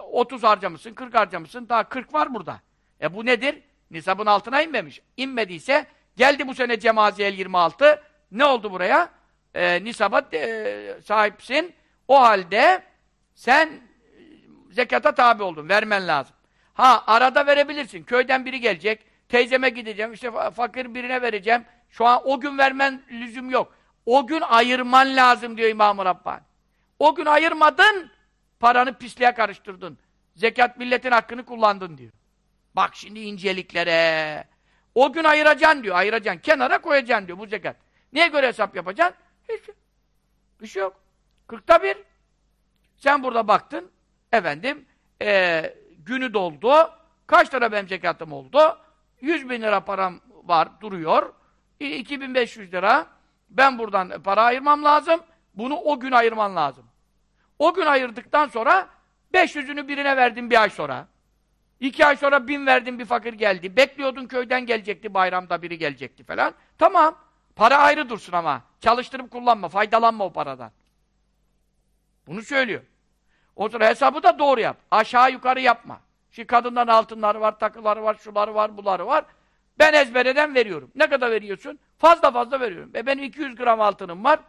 30 harcamışsın, 40 harcamışsın, daha 40 var burada. E bu nedir? Nisabın altına inmemiş. İnmediyse geldi bu sene Cemaziyel 26. Ne oldu buraya? E, nisaba e, sahipsin. O halde sen zekata tabi oldun. Vermen lazım. Ha arada verebilirsin. Köyden biri gelecek. Teyzeme gideceğim. işte fakir birine vereceğim. Şu an o gün vermen lüzum yok. O gün ayırman lazım diyor İmam-ı Rabbani. O gün ayırmadın, paranı pisliğe karıştırdın. Zekat milletin hakkını kullandın diyor. Bak şimdi inceliklere. O gün ayıracaksın diyor, ayıracaksın. Kenara koyacaksın diyor bu zekat. Niye göre hesap yapacaksın? Hiç. Bir şey yok. Kırkta bir. Sen burada baktın, efendim, ee, günü doldu. Kaç lira benim zekatım oldu? 100 bin lira param var, duruyor. 2500 lira. Ben buradan para ayırmam lazım. Bunu o gün ayırman lazım. O gün ayırdıktan sonra 500'ünü birine verdin bir ay sonra. İki ay sonra bin verdin bir fakir geldi. Bekliyordun köyden gelecekti, bayramda biri gelecekti falan. Tamam. Para ayrı dursun ama. Çalıştırıp kullanma, faydalanma o paradan. Bunu söylüyor. O sonra hesabı da doğru yap. Aşağı yukarı yapma. Şimdi kadından altınları var, takıları var, şuları var, buları var. Ben ezbereden veriyorum. Ne kadar veriyorsun? Fazla fazla veriyorum. E benim 200 gram altınım var.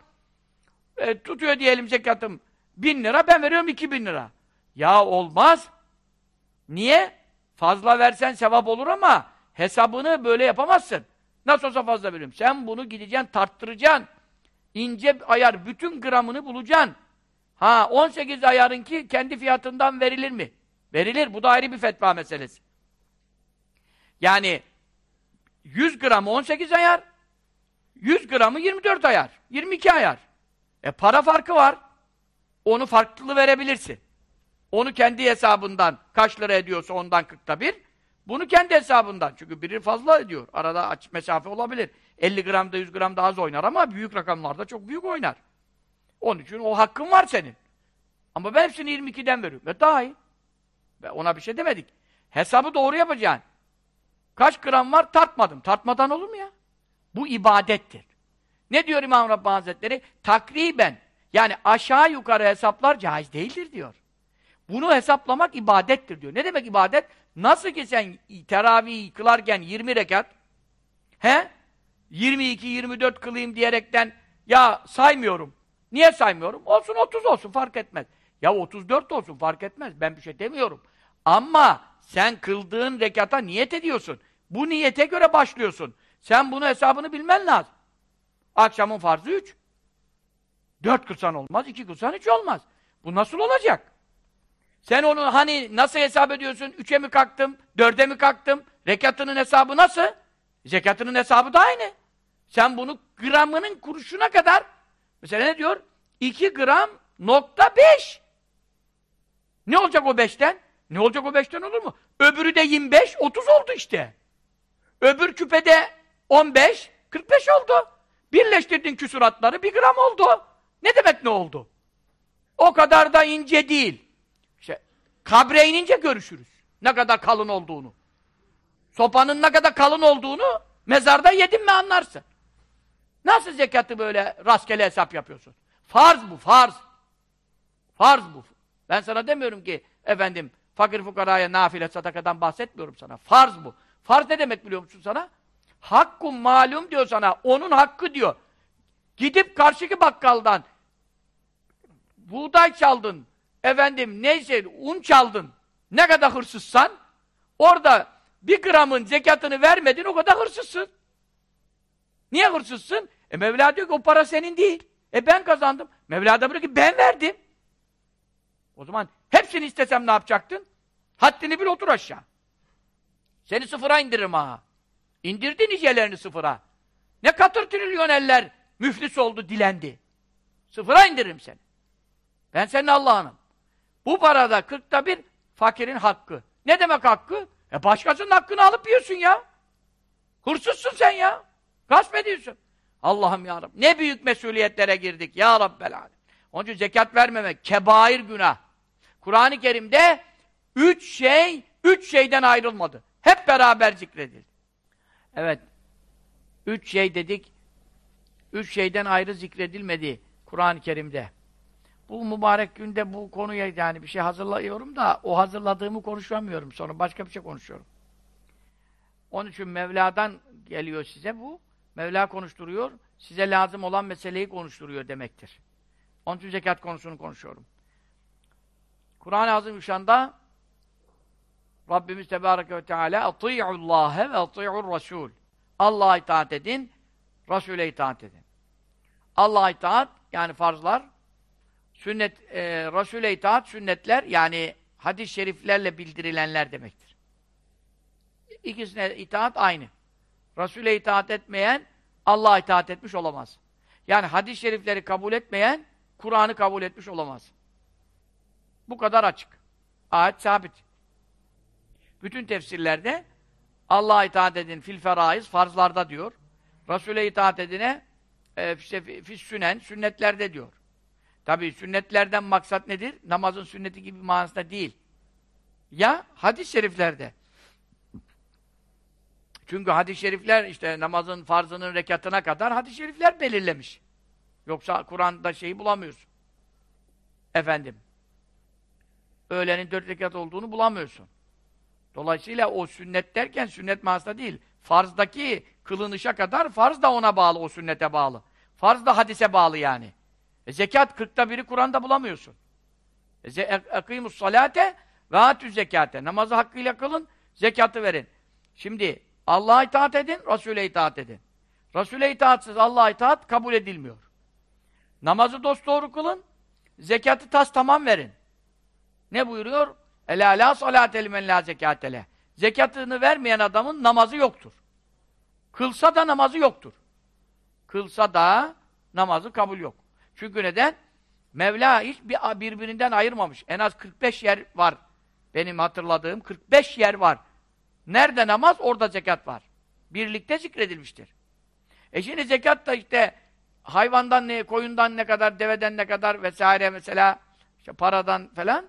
E, tutuyor diyelim zekatım 1000 lira, ben veriyorum 2000 lira. Ya olmaz. Niye? Fazla versen sevap olur ama hesabını böyle yapamazsın. Nasıl olsa fazla veriyorum. Sen bunu gideceksin, tarttıracaksın. İnce ayar, bütün gramını bulacaksın. Ha 18 ayarın ki kendi fiyatından verilir mi? Verilir. Bu da ayrı bir fetva meselesi. Yani 100 gramı 18 ayar, 100 gramı 24 ayar, 22 ayar. E para farkı var. Onu farklı verebilirsin. Onu kendi hesabından kaç lira ediyorsa ondan 40'ta bir. Bunu kendi hesabından. Çünkü biri fazla ediyor. Arada aç mesafe olabilir. 50 gramda 100 gramda az oynar ama büyük rakamlarda çok büyük oynar. Onun için o hakkın var senin. Ama ben hepsini 22'den veriyorum. Ve daha iyi. Ve ona bir şey demedik. Hesabı doğru yapacaksın. Kaç gram var? Tartmadım. Tartmadan olur mu ya? Bu ibadettir. Ne diyor İmam Rabbani Hazretleri? Takriben, yani aşağı yukarı hesaplar caiz değildir diyor. Bunu hesaplamak ibadettir diyor. Ne demek ibadet? Nasıl ki sen teravih kılarken 20 rekat, he? 22-24 kılayım diyerekten, ya saymıyorum. Niye saymıyorum? Olsun 30 olsun fark etmez. Ya 34 olsun fark etmez. Ben bir şey demiyorum. Ama sen kıldığın rekata niyet ediyorsun. Bu niyete göre başlıyorsun. Sen bunu hesabını bilmen lazım. Akşamın farzı üç. Dört kılsan olmaz, iki kılsan hiç olmaz. Bu nasıl olacak? Sen onu hani nasıl hesap ediyorsun? Üçe mi kalktım, dörde mi kalktım? Rekatının hesabı nasıl? Zekatının hesabı da aynı. Sen bunu gramının kuruşuna kadar mesela ne diyor? İki gram nokta beş. Ne olacak o beşten? Ne olacak o beşten olur mu? Öbürü de 25, 30 oldu işte. Öbür küpede 15, 45 oldu. Birleştirdin küsuratları bir gram oldu. Ne demek ne oldu? O kadar da ince değil. Kabre inince görüşürüz. Ne kadar kalın olduğunu. Sopanın ne kadar kalın olduğunu mezarda yedin mi anlarsın. Nasıl zekatı böyle rastgele hesap yapıyorsun? Farz bu, farz. Farz bu. Ben sana demiyorum ki efendim fakir fukaraya nafile sadakadan bahsetmiyorum sana. Farz bu. Farz ne demek biliyor musun sana? Hakkun malum diyor sana. Onun hakkı diyor. Gidip karşıki bakkaldan buğday çaldın, efendim neyse un çaldın, ne kadar hırsızsan, orada bir gramın zekatını vermedin, o kadar hırsızsın. Niye hırsızsın? E Mevla diyor ki o para senin değil. E ben kazandım. Mevla da diyor ki ben verdim. O zaman hepsini istesem ne yapacaktın? Haddini bil otur aşağı. Seni sıfıra indiririm ha. İndirdi nicelerini sıfıra. Ne katır trilyon eller müflis oldu, dilendi. Sıfıra indiririm seni. Ben senin Allah'ınım. Bu parada kırkta bir fakirin hakkı. Ne demek hakkı? E başkasının hakkını alıp yiyorsun ya. Hırsızsın sen ya. Gasp ediyorsun. Allah'ım ya Rabbi. Ne büyük mesuliyetlere girdik ya Rabbel Alem. Onun için zekat vermemek kebair günah. Kur'an-ı Kerim'de üç şey, üç şeyden ayrılmadı. Hep beraber zikredildi. Evet. Üç şey dedik. Üç şeyden ayrı zikredilmedi Kur'an-ı Kerim'de. Bu mübarek günde bu konuya yani bir şey hazırlıyorum da o hazırladığımı konuşamıyorum. Sonra başka bir şey konuşuyorum. Onun için Mevla'dan geliyor size bu. Mevla konuşturuyor. Size lazım olan meseleyi konuşturuyor demektir. Onun için zekat konusunu konuşuyorum. Kur'an-ı Azimüşşan'da Rabbimiz Tebareke ve Teala Ati'ullâhe ve ati'ur Rasul. Allah'a itaat edin, Resul'e itaat edin. Allah'a itaat, yani farzlar, sünnet, e, Resul'e itaat, sünnetler, yani hadis-i şeriflerle bildirilenler demektir. İkisine itaat aynı. Resul'e itaat etmeyen, Allah'a itaat etmiş olamaz. Yani hadis-i şerifleri kabul etmeyen, Kur'an'ı kabul etmiş olamaz. Bu kadar açık. Ayet sabit. Bütün tefsirlerde Allah'a itaat edin fil feraiz, farzlarda diyor. Resul'e itaat edine e, fis sünen, sünnetlerde diyor. Tabi sünnetlerden maksat nedir? Namazın sünneti gibi manasında değil. Ya hadis-i şeriflerde. Çünkü hadis-i şerifler işte namazın farzının rekatına kadar hadis-i şerifler belirlemiş. Yoksa Kur'an'da şeyi bulamıyorsun. Efendim. Öğlenin dört rekat olduğunu bulamıyorsun. Dolayısıyla o sünnet derken sünnet manasında değil. Farzdaki kılınışa kadar farz da ona bağlı, o sünnete bağlı. Farz da hadise bağlı yani. E, zekat kırkta biri Kur'an'da bulamıyorsun. E, Ekîmus salate ve atü zekate. Namazı hakkıyla kılın, zekatı verin. Şimdi Allah'a itaat edin, Resul'e itaat edin. Resul'e itaatsiz Allah'a itaat kabul edilmiyor. Namazı dosdoğru kılın, zekatı tas tamam verin. Ne buyuruyor? Ela la salate limen la zekatele. Zekatını vermeyen adamın namazı yoktur. Kılsa da namazı yoktur. Kılsa da namazı kabul yok. Çünkü neden? Mevla hiç bir birbirinden ayırmamış. En az 45 yer var. Benim hatırladığım 45 yer var. Nerede namaz? Orada zekat var. Birlikte zikredilmiştir. E şimdi zekat da işte hayvandan ne, koyundan ne kadar, deveden ne kadar vesaire mesela işte paradan falan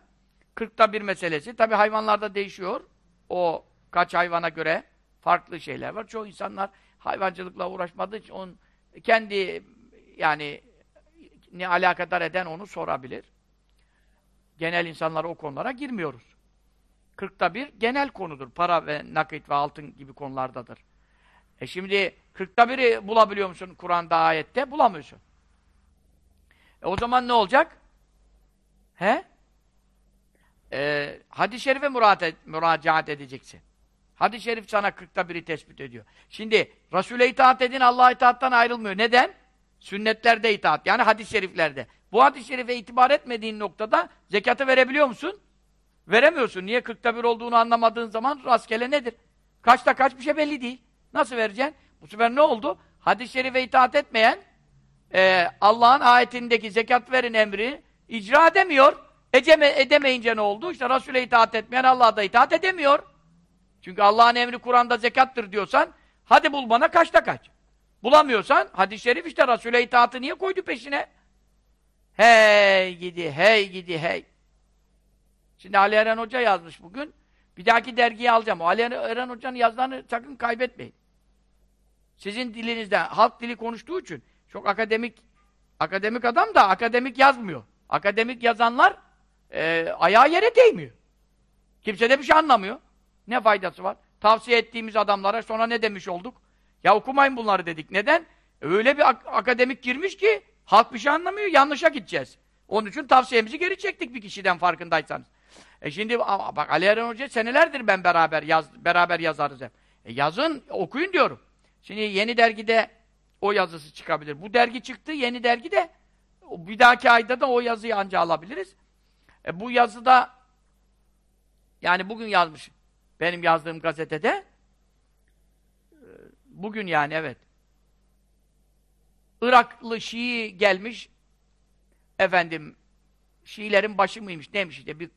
kırkta bir meselesi. Tabi hayvanlarda değişiyor. O kaç hayvana göre farklı şeyler var. Çoğu insanlar hayvancılıkla uğraşmadığı için onun kendi yani ne alakadar eden onu sorabilir. Genel insanlar o konulara girmiyoruz. Kırkta bir genel konudur. Para ve nakit ve altın gibi konulardadır. E şimdi kırkta biri bulabiliyor musun Kur'an'da ayette? Bulamıyorsun. E o zaman ne olacak? He? e, hadis-i şerife müracaat edeceksin. Hadis-i şerif sana kırkta biri tespit ediyor. Şimdi Resul'e itaat edin, Allah'a itaattan ayrılmıyor. Neden? Sünnetlerde itaat, yani hadis-i şeriflerde. Bu hadis-i şerife itibar etmediğin noktada zekatı verebiliyor musun? Veremiyorsun. Niye kırkta bir olduğunu anlamadığın zaman rastgele nedir? Kaçta kaç bir şey belli değil. Nasıl vereceksin? Bu sefer ne oldu? Hadis-i şerife itaat etmeyen e, Allah'ın ayetindeki zekat verin emri icra edemiyor. Eceme, edemeyince ne oldu? İşte Resul'e itaat etmeyen Allah'a da itaat edemiyor. Çünkü Allah'ın emri Kur'an'da zekattır diyorsan, hadi bul bana kaçta kaç. Bulamıyorsan hadis-i şerif işte Resul'e itaatı niye koydu peşine? Hey gidi, hey gidi, hey. Şimdi Ali Eren Hoca yazmış bugün. Bir dahaki dergiyi alacağım. O Ali Eren Hoca'nın yazılarını sakın kaybetmeyin. Sizin dilinizde halk dili konuştuğu için çok akademik akademik adam da akademik yazmıyor. Akademik yazanlar e, ayağı yere değmiyor. Kimse de bir şey anlamıyor. Ne faydası var? Tavsiye ettiğimiz adamlara sonra ne demiş olduk? Ya okumayın bunları dedik. Neden? Öyle bir ak akademik girmiş ki halk bir şey anlamıyor, yanlışa gideceğiz. Onun için tavsiyemizi geri çektik bir kişiden farkındaysanız. E şimdi bak Ali Eren Hoca senelerdir ben beraber yaz, beraber yazarız hep. E yazın, okuyun diyorum. Şimdi yeni dergide o yazısı çıkabilir. Bu dergi çıktı, yeni dergide bir dahaki ayda da o yazıyı anca alabiliriz. E bu yazıda yani bugün yazmış benim yazdığım gazetede e, bugün yani evet Iraklı Şii gelmiş efendim Şiilerin başı mıymış neymiş işte bir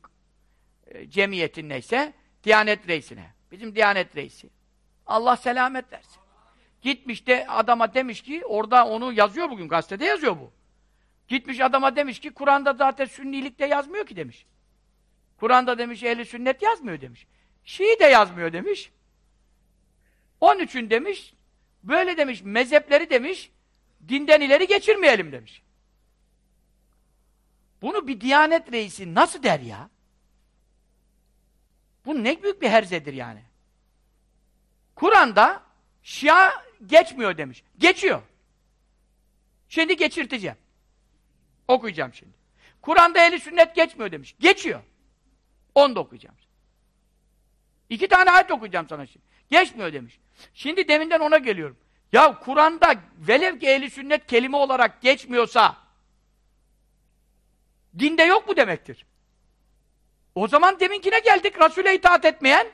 e, cemiyetin neyse Diyanet reisine. Bizim Diyanet reisi. Allah selamet versin. Gitmiş de adama demiş ki orada onu yazıyor bugün gazetede yazıyor bu. Gitmiş adama demiş ki Kur'an'da zaten sünnilikte yazmıyor ki demiş. Kur'an'da demiş ehli sünnet yazmıyor demiş. Şii de yazmıyor demiş. Onun için demiş böyle demiş mezhepleri demiş dinden ileri geçirmeyelim demiş. Bunu bir Diyanet reisi nasıl der ya? Bu ne büyük bir herzedir yani. Kur'an'da Şia geçmiyor demiş. Geçiyor. Şimdi geçirteceğim. Okuyacağım şimdi. Kur'an'da ehli sünnet geçmiyor demiş. Geçiyor. Onu da okuyacağım. İki tane ayet okuyacağım sana şimdi. Geçmiyor demiş. Şimdi deminden ona geliyorum. Ya Kur'an'da velev ki ehli sünnet kelime olarak geçmiyorsa dinde yok mu demektir? O zaman deminkine geldik. Resul'e itaat etmeyen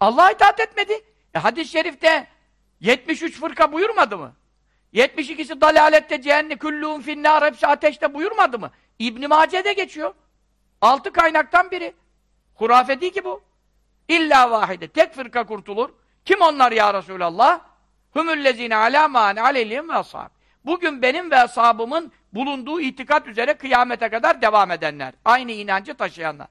Allah'a itaat etmedi. E hadis-i şerifte 73 fırka buyurmadı mı? 72'si dalalette cehenni küllûn finnâr hepsi ateşte buyurmadı mı? İbn-i Mace'de geçiyor. Altı kaynaktan biri. Hurafe değil ki bu. İlla vahide. Tek fırka kurtulur. Kim onlar ya Resulallah? Hümüllezine alâ mâne aleyhim ve ashab. Bugün benim ve ashabımın bulunduğu itikat üzere kıyamete kadar devam edenler. Aynı inancı taşıyanlar.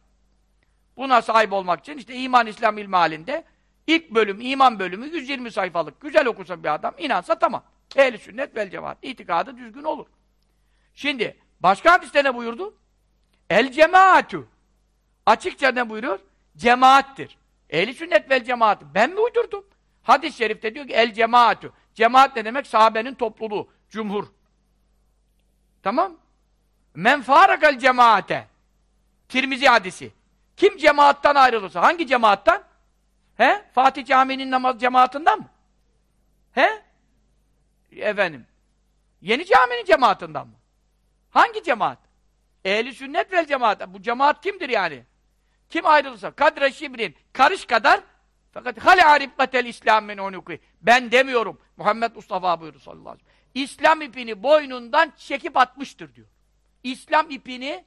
Buna sahip olmak için işte iman İslam ilmi halinde ilk bölüm, iman bölümü 120 sayfalık. Güzel okusa bir adam, inansa tamam. Ehli sünnet vel cemaat. İtikadı düzgün olur. Şimdi başka hadiste ne buyurdu? El cemaatü. Açıkça ne buyuruyor? Cemaattir. Ehli sünnet vel cemaat. Ben mi uydurdum? Hadis-i şerifte diyor ki el cemaatü. Cemaat ne demek? Sahabenin topluluğu, cumhur. Tamam? Men farakal cemaate. Tirmizi hadisi. Kim cemaattan ayrılırsa, hangi cemaattan? He? Fatih Camii'nin namaz cemaatinden mi? He? Efendim. Yeni caminin cemaatinden mı? Hangi cemaat? Ehli sünnet vel cemaat. Bu cemaat kimdir yani? Kim ayrılırsa? Kadre şibrin. Karış kadar fakat hale arifkatel İslam min unuki. Ben demiyorum. Muhammed Mustafa buyurdu sallallahu aleyhi ve sellem. İslam ipini boynundan çekip atmıştır diyor. İslam ipini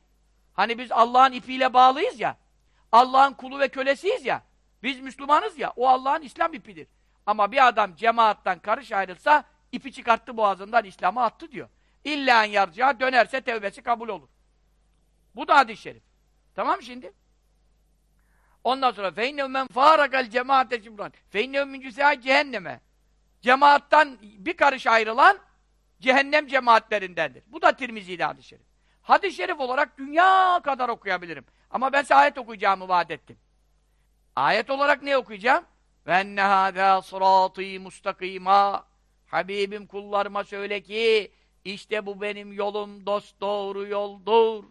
hani biz Allah'ın ipiyle bağlıyız ya. Allah'ın kulu ve kölesiyiz ya. Biz Müslümanız ya. O Allah'ın İslam ipidir. Ama bir adam cemaattan karış ayrılsa ipi çıkarttı boğazından İslam'a attı diyor. İlla yarcağa dönerse tevbesi kabul olur. Bu da hadis-i şerif. Tamam şimdi? Ondan sonra feynev men fârakal cemaate cimran feynev min cehenneme cemaattan bir karış ayrılan cehennem cemaatlerindendir. Bu da Tirmizi'de hadis-i şerif. Hadis-i şerif olarak dünya kadar okuyabilirim. Ama ben size ayet okuyacağımı vaat ettim. Ayet olarak ne okuyacağım? Enne hâzâ sırâtî mustakîmâ Habibim kullarıma söyle ki işte bu benim yolum dost doğru yoldur.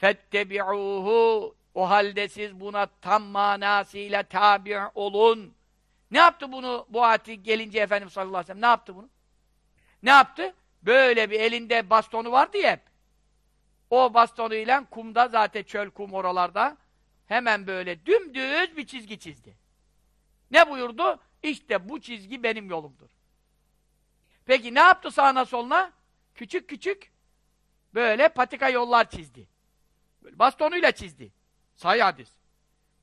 Fettebi'ûhû O halde siz buna tam manasıyla tabi' olun. Ne yaptı bunu bu ayeti gelince Efendimiz sallallahu aleyhi ve sellem ne yaptı bunu? Ne yaptı? Böyle bir elinde bastonu vardı ya hep. O bastonuyla kumda zaten çöl kum oralarda hemen böyle dümdüz bir çizgi çizdi. Ne buyurdu? İşte bu çizgi benim yolumdur. Peki ne yaptı sağına soluna? Küçük küçük böyle patika yollar çizdi. Böyle bastonuyla çizdi. Sayı hadis.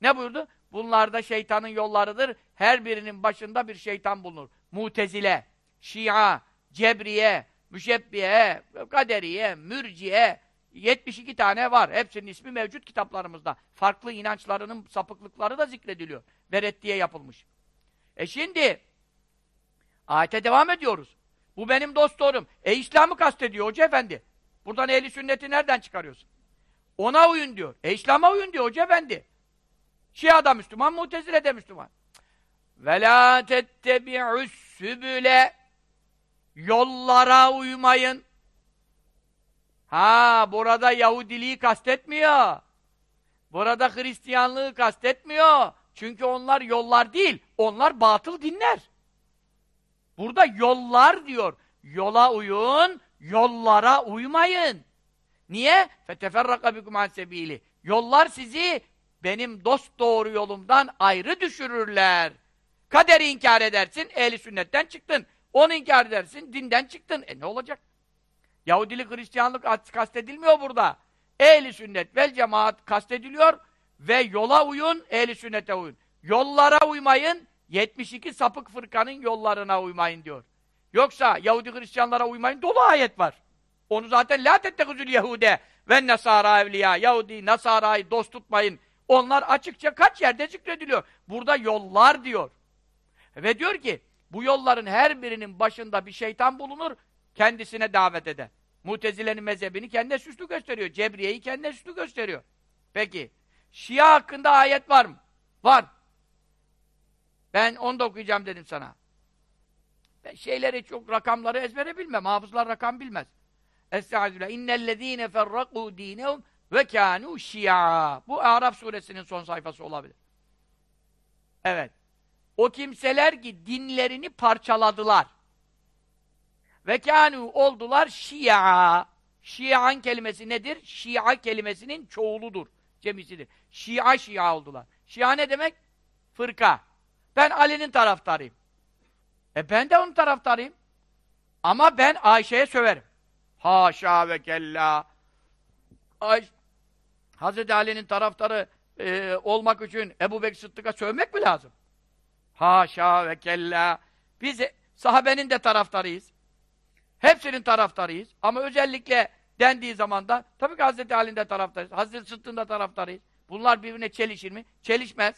Ne buyurdu? Bunlar da şeytanın yollarıdır. Her birinin başında bir şeytan bulunur. Mutezile, Şia, Cebriye, Müşebbiye, Kaderiye, Mürciye, 72 tane var. Hepsinin ismi mevcut kitaplarımızda. Farklı inançlarının sapıklıkları da zikrediliyor. Ve yapılmış. E şimdi ayete devam ediyoruz. Bu benim dost doğrum. E İslam'ı kastediyor hoca efendi. Buradan ehli sünneti nereden çıkarıyorsun? Ona uyun diyor. E İslam'a uyun diyor hoca efendi. Şia da Müslüman, Mutezile de Müslüman. Ve la tettebi'us sübüle yollara uymayın. Ha, burada Yahudiliği kastetmiyor. Burada Hristiyanlığı kastetmiyor. Çünkü onlar yollar değil, onlar batıl dinler. Burada yollar diyor. Yola uyun, yollara uymayın. Niye? فَتَفَرَّقَ بِكُمْ عَنْ سَب۪يلِ Yollar sizi benim dost doğru yolumdan ayrı düşürürler. Kaderi inkar edersin, ehli sünnetten çıktın. Onu inkar edersin, dinden çıktın. E ne olacak? Yahudilik, Hristiyanlık kastedilmiyor burada. Ehli sünnet vel cemaat kastediliyor ve yola uyun, ehli sünnete uyun. Yollara uymayın, 72 sapık fırkanın yollarına uymayın diyor. Yoksa Yahudi Hristiyanlara uymayın dolu ayet var. Onu zaten la tettekuzul Yahude ve Nasara evliya. Yahudi, Nasara'yı dost tutmayın. Onlar açıkça kaç yerde zikrediliyor. Burada yollar diyor. Ve diyor ki bu yolların her birinin başında bir şeytan bulunur, kendisine davet eder. Mutezile'nin mezhebini kendine süslü gösteriyor. Cebriye'yi kendine süslü gösteriyor. Peki, Şia hakkında ayet var mı? Var. Ben onu da okuyacağım dedim sana. Ben şeyleri çok, rakamları ezbere bilmem. Hafızlar rakam bilmez. Estağfirullah. İnnellezîne ferrakû dînehum ve kânû şi'a. Bu Arap suresinin son sayfası olabilir. Evet. O kimseler ki dinlerini parçaladılar. Ve kânû oldular şia. Şia'nın kelimesi nedir? Şia kelimesinin çoğuludur. Cemisidir. Şia şia oldular. Şia ne demek? Fırka. Ben Ali'nin taraftarıyım. E ben de onun taraftarıyım. Ama ben Ayşe'ye söverim. Haşa ve kella. Ay Hazreti Ali'nin taraftarı e, olmak için Ebu Bekir Sıddık'a sövmek mi lazım? Haşa ve kella. Biz sahabenin de taraftarıyız. Hepsinin taraftarıyız. Ama özellikle dendiği zaman da tabii ki Hazreti Ali'nin de taraftarıyız. Hazreti Sıddık'ın da taraftarıyız. Bunlar birbirine çelişir mi? Çelişmez.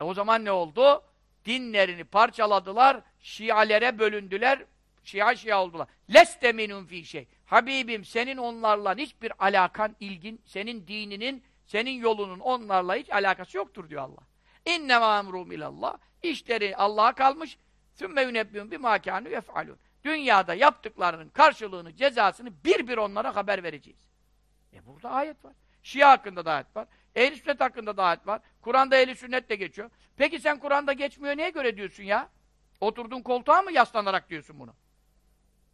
E o zaman ne oldu? Dinlerini parçaladılar, şialere bölündüler, şia şia oldular. Leste minun fi şey. Habibim senin onlarla hiçbir alakan, ilgin, senin dininin, senin yolunun onlarla hiç alakası yoktur diyor Allah. İnnemâ emrum ilallah. İşleri Allah'a kalmış. Sümme yunebbiyun bimâ kânû yef'alûn. Dünyada yaptıklarının karşılığını, cezasını bir bir onlara haber vereceğiz. E burada ayet var. Şia hakkında da ayet var. Ehl-i sünnet hakkında da ayet var. Kur'an'da ehl-i sünnet de geçiyor. Peki sen Kur'an'da geçmiyor neye göre diyorsun ya? Oturduğun koltuğa mı yaslanarak diyorsun bunu?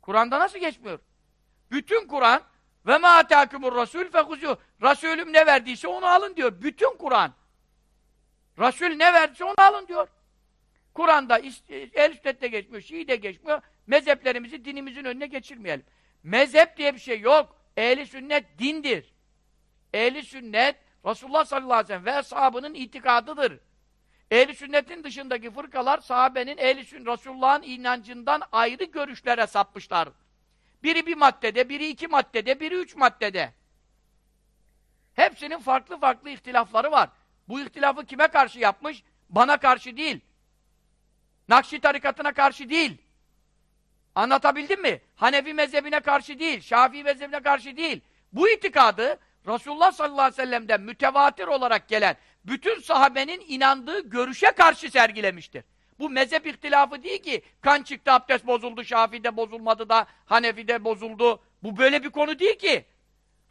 Kur'an'da nasıl geçmiyor? Bütün Kur'an ve ma atâkumur rasûl fehuzû. Rasûlüm ne verdiyse onu alın diyor. Bütün Kur'an. Rasul ne verdiyse onu alın diyor. Kur'an'da el sünnette geçmiyor, Şii de geçmiyor. Mezheplerimizi dinimizin önüne geçirmeyelim. Mezhep diye bir şey yok. Ehli sünnet dindir. Ehli sünnet Resulullah sallallahu aleyhi ve sellem ve ashabının itikadıdır. Ehli sünnetin dışındaki fırkalar sahabenin ehli sünnet Resulullah'ın inancından ayrı görüşlere sapmışlar. Biri bir maddede, biri iki maddede, biri üç maddede. Hepsinin farklı farklı ihtilafları var. Bu ihtilafı kime karşı yapmış? Bana karşı değil. Nakşi tarikatına karşı değil. Anlatabildim mi? Hanefi mezhebine karşı değil, Şafii mezhebine karşı değil. Bu itikadı Resulullah sallallahu aleyhi ve sellem'den mütevatir olarak gelen bütün sahabenin inandığı görüşe karşı sergilemiştir. Bu mezhep ihtilafı değil ki kan çıktı abdest bozuldu, Şafii'de bozulmadı da Hanefi'de bozuldu. Bu böyle bir konu değil ki.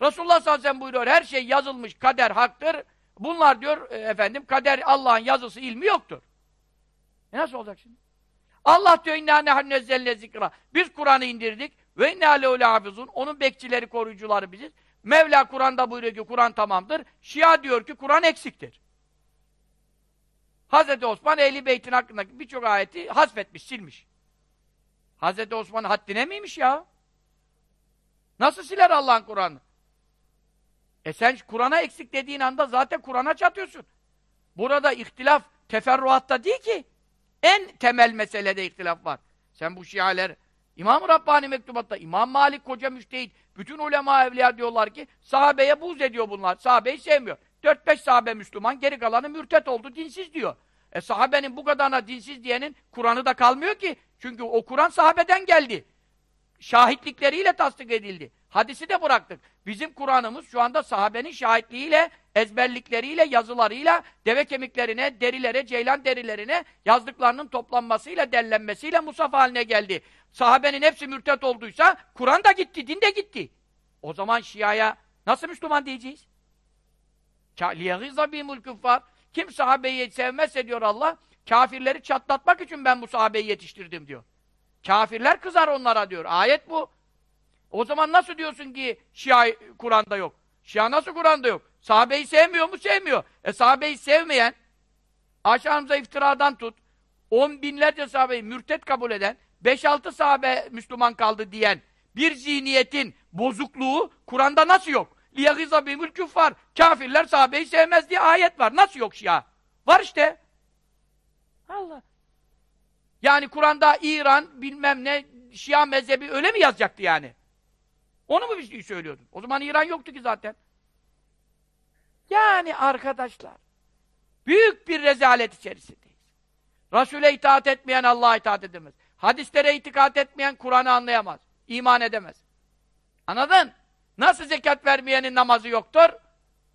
Resulullah sallallahu aleyhi ve sellem buyuruyor her şey yazılmış, kader haktır. Bunlar diyor e, efendim kader Allah'ın yazısı ilmi yoktur. E nasıl olacak şimdi? Allah diyor inna nehannezzelne zikra. Biz Kur'an'ı indirdik ve inna leule hafizun. Onun bekçileri, koruyucuları biziz. Mevla Kur'an'da buyuruyor ki Kur'an tamamdır. Şia diyor ki Kur'an eksiktir. Hazreti Osman Ehli Beyt'in hakkındaki birçok ayeti hasfetmiş, silmiş. Hazreti Osman haddine miymiş ya? Nasıl siler Allah'ın Kur'an'ı? E sen Kur'an'a eksik dediğin anda zaten Kur'an'a çatıyorsun. Burada ihtilaf teferruatta değil ki. En temel meselede ihtilaf var. Sen bu şialer İmam-ı Rabbani mektubatta İmam Malik koca müştehit bütün ulema evliya diyorlar ki sahabeye buz ediyor bunlar. Sahabeyi sevmiyor. 4-5 sahabe Müslüman geri kalanı mürtet oldu dinsiz diyor. E sahabenin bu kadarına dinsiz diyenin Kur'an'ı da kalmıyor ki. Çünkü o Kur'an sahabeden geldi. Şahitlikleriyle tasdik edildi. Hadisi de bıraktık. Bizim Kur'an'ımız şu anda sahabenin şahitliğiyle, ezberlikleriyle, yazılarıyla, deve kemiklerine, derilere, ceylan derilerine yazdıklarının toplanmasıyla, dellenmesiyle musaf haline geldi. Sahabenin hepsi mürtet olduysa, Kur'an da gitti, din de gitti. O zaman Şia'ya nasıl Müslüman diyeceğiz? لِيَغِزَ بِهِمُ الْكُفَّارِ Kim sahabeyi sevmezse diyor Allah, kafirleri çatlatmak için ben bu sahabeyi yetiştirdim diyor. Kafirler kızar onlara diyor. Ayet bu. O zaman nasıl diyorsun ki Şia Kur'an'da yok? Şia nasıl Kur'an'da yok? Sahabeyi sevmiyor mu? Sevmiyor. E sahabeyi sevmeyen, Ayşe Hanım'za iftiradan tut, on binlerce sahabeyi mürtet kabul eden, 5-6 sahabe Müslüman kaldı diyen bir zihniyetin bozukluğu Kur'an'da nasıl yok? لِيَغِزَ بِهِمُ الْكُفَّارِ Kafirler sahabeyi sevmez diye ayet var. Nasıl yok Şia? Var işte. Allah. Yani Kur'an'da İran bilmem ne Şia mezhebi öyle mi yazacaktı yani? Onu mu bir şey söylüyordun? O zaman İran yoktu ki zaten. Yani arkadaşlar büyük bir rezalet içerisindeyiz. Resul'e itaat etmeyen Allah'a itaat edemez. Hadislere itikat etmeyen Kur'an'ı anlayamaz. iman edemez. Anladın? Nasıl zekat vermeyenin namazı yoktur?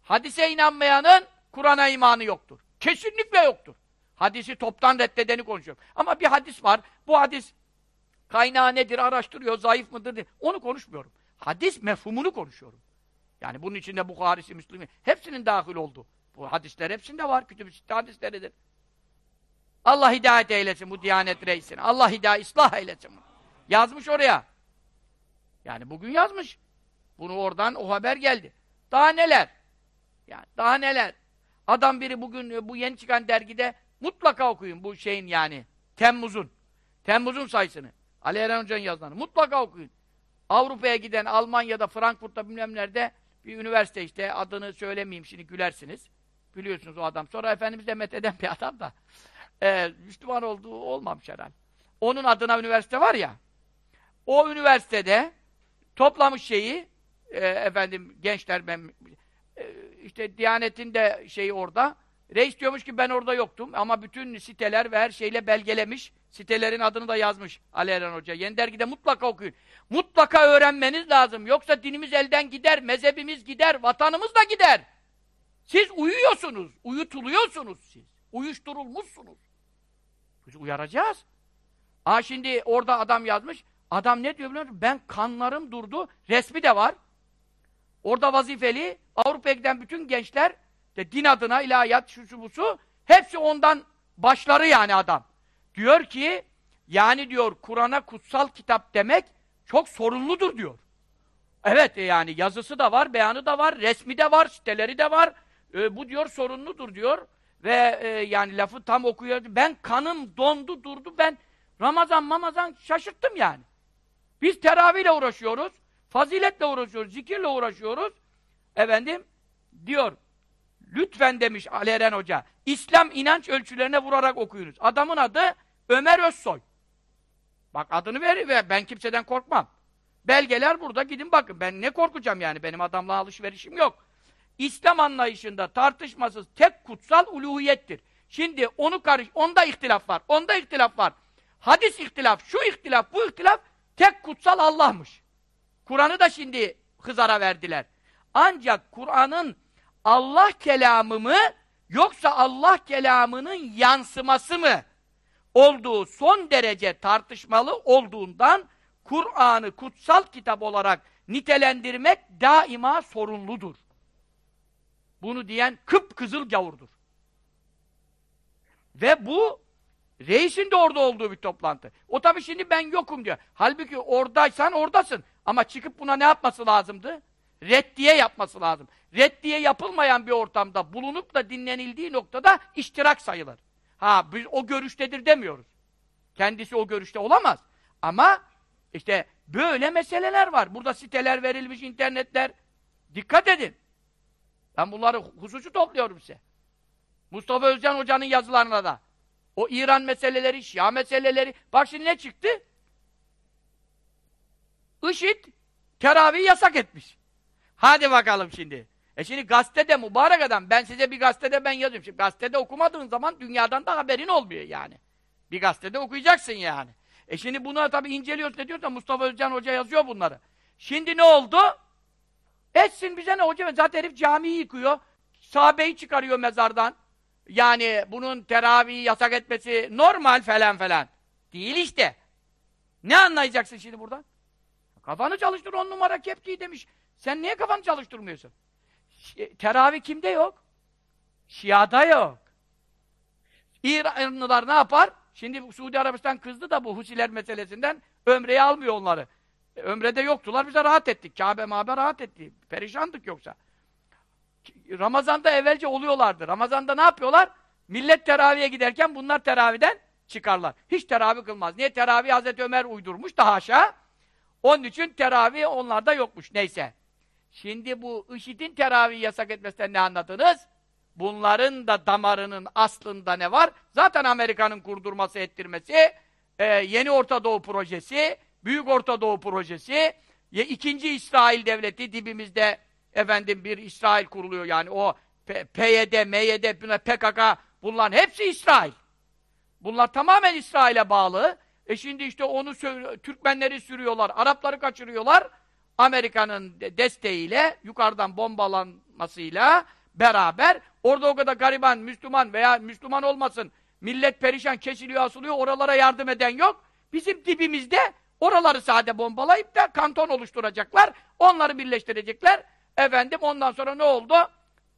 Hadise inanmayanın Kur'an'a imanı yoktur. Kesinlikle yoktur. Hadisi toptan reddedeni konuşuyorum. Ama bir hadis var. Bu hadis kaynağı nedir, araştırıyor, zayıf mıdır diye. Onu konuşmuyorum. Hadis mefhumunu konuşuyorum. Yani bunun içinde Bukhari'si, Müslüm'i hepsinin dahil oldu. Bu hadisler hepsinde var. Kütüb-i hadisleridir. Allah hidayet eylesin bu Diyanet reisine. Allah hidayet, ıslah eylesin. Yazmış oraya. Yani bugün yazmış. Bunu oradan o haber geldi. Daha neler? Yani daha neler? Adam biri bugün bu yeni çıkan dergide mutlaka okuyun bu şeyin yani. Temmuz'un. Temmuz'un sayısını. Ali Eren Hoca'nın yazılarını. Mutlaka okuyun. Avrupa'ya giden Almanya'da, Frankfurt'ta bilmem nerede bir üniversite işte adını söylemeyeyim şimdi gülersiniz. Biliyorsunuz o adam. Sonra Efendimiz de metheden bir adam da. Ee, Müslüman olduğu olmamış herhalde. Onun adına üniversite var ya. O üniversitede toplamış şeyi e, efendim gençler ben e, işte Diyanet'in de şeyi orada. Reis diyormuş ki ben orada yoktum ama bütün siteler ve her şeyle belgelemiş. Sitelerin adını da yazmış Ali Eren Hoca. Yeni dergide mutlaka okuyun. Mutlaka öğrenmeniz lazım. Yoksa dinimiz elden gider, mezhebimiz gider, vatanımız da gider. Siz uyuyorsunuz, uyutuluyorsunuz siz. Uyuşturulmuşsunuz. Biz uyaracağız. Aa şimdi orada adam yazmış. Adam ne diyor biliyor musun? Ben kanlarım durdu. Resmi de var. Orada vazifeli Avrupa'ya giden bütün gençler de din adına ilahiyat şu busu hepsi ondan başları yani adam. Diyor ki yani diyor Kur'an'a kutsal kitap demek çok sorumludur diyor. Evet e, yani yazısı da var, beyanı da var, resmi de var, siteleri de var. E, bu diyor sorumludur diyor. Ve e, yani lafı tam okuyor. Ben kanım dondu durdu. Ben Ramazan mamazan şaşırttım yani. Biz teravihle uğraşıyoruz. Faziletle uğraşıyoruz. Zikirle uğraşıyoruz. Efendim diyor lütfen demiş Ali Eren Hoca İslam inanç ölçülerine vurarak okuyunuz. Adamın adı Ömer Özsoy. Bak adını ver, ben kimseden korkmam. Belgeler burada gidin bakın. Ben ne korkacağım yani benim adamla alışverişim yok. İslam anlayışında tartışmasız tek kutsal uluhiyettir. Şimdi onu karış, onda ihtilaf var. Onda ihtilaf var. Hadis ihtilaf, şu ihtilaf, bu ihtilaf tek kutsal Allah'mış. Kur'an'ı da şimdi hızara verdiler. Ancak Kur'an'ın Allah kelamı mı yoksa Allah kelamının yansıması mı olduğu son derece tartışmalı olduğundan Kur'an'ı kutsal kitap olarak nitelendirmek daima sorunludur. Bunu diyen kıpkızıl gavurdur. Ve bu reisin de orada olduğu bir toplantı. O tabi şimdi ben yokum diyor. Halbuki oradaysan oradasın. Ama çıkıp buna ne yapması lazımdı? Reddiye yapması lazım. Reddiye yapılmayan bir ortamda bulunup da dinlenildiği noktada iştirak sayılır. Ha biz o görüştedir demiyoruz. Kendisi o görüşte olamaz. Ama işte böyle meseleler var. Burada siteler verilmiş, internetler. Dikkat edin. Ben bunları hususu topluyorum size. Mustafa Özcan Hoca'nın yazılarına da. O İran meseleleri, Şia meseleleri. Bak şimdi ne çıktı? IŞİD teravih yasak etmiş. Hadi bakalım şimdi. E şimdi gazetede mübarek adam, ben size bir gazetede ben yazıyorum. Şimdi gazetede okumadığın zaman dünyadan da haberin olmuyor yani. Bir gazetede okuyacaksın yani. E şimdi bunu tabii inceliyorsun ne diyorsan Mustafa Özcan Hoca yazıyor bunları. Şimdi ne oldu? Etsin bize ne hoca? Zaten herif camiyi yıkıyor. Sahabeyi çıkarıyor mezardan. Yani bunun teravihi yasak etmesi normal falan falan. Değil işte. Ne anlayacaksın şimdi buradan? Kafanı çalıştır on numara kepçeyi demiş. Sen niye kafanı çalıştırmıyorsun? Teravih kimde yok? Şia'da yok. İranlılar ne yapar? Şimdi Suudi Arabistan kızdı da bu Husiler meselesinden ömreye almıyor onları. E, ömrede yoktular, bize rahat ettik. Kabe mabe rahat etti. Perişandık yoksa. Ramazan'da evvelce oluyorlardı. Ramazan'da ne yapıyorlar? Millet teraviye giderken bunlar teraviden çıkarlar. Hiç teravih kılmaz. Niye? Teravih Hazreti Ömer uydurmuş da haşa. Onun için teravih onlarda yokmuş. Neyse. Şimdi bu IŞİD'in teravih yasak etmesinden ne anladınız? Bunların da damarının aslında ne var? Zaten Amerika'nın kurdurması, ettirmesi, e, Yeni Orta Doğu Projesi, Büyük Orta Doğu Projesi, ikinci İsrail Devleti dibimizde efendim bir İsrail kuruluyor yani o PYD, MYD, PKK bunların hepsi İsrail. Bunlar tamamen İsrail'e bağlı. E şimdi işte onu Türkmenleri sürüyorlar, Arapları kaçırıyorlar. Amerika'nın desteğiyle, yukarıdan bombalanmasıyla beraber orada o kadar gariban, Müslüman veya Müslüman olmasın, millet perişan, kesiliyor, asılıyor, oralara yardım eden yok. Bizim dibimizde oraları sade bombalayıp da kanton oluşturacaklar, onları birleştirecekler. Efendim ondan sonra ne oldu?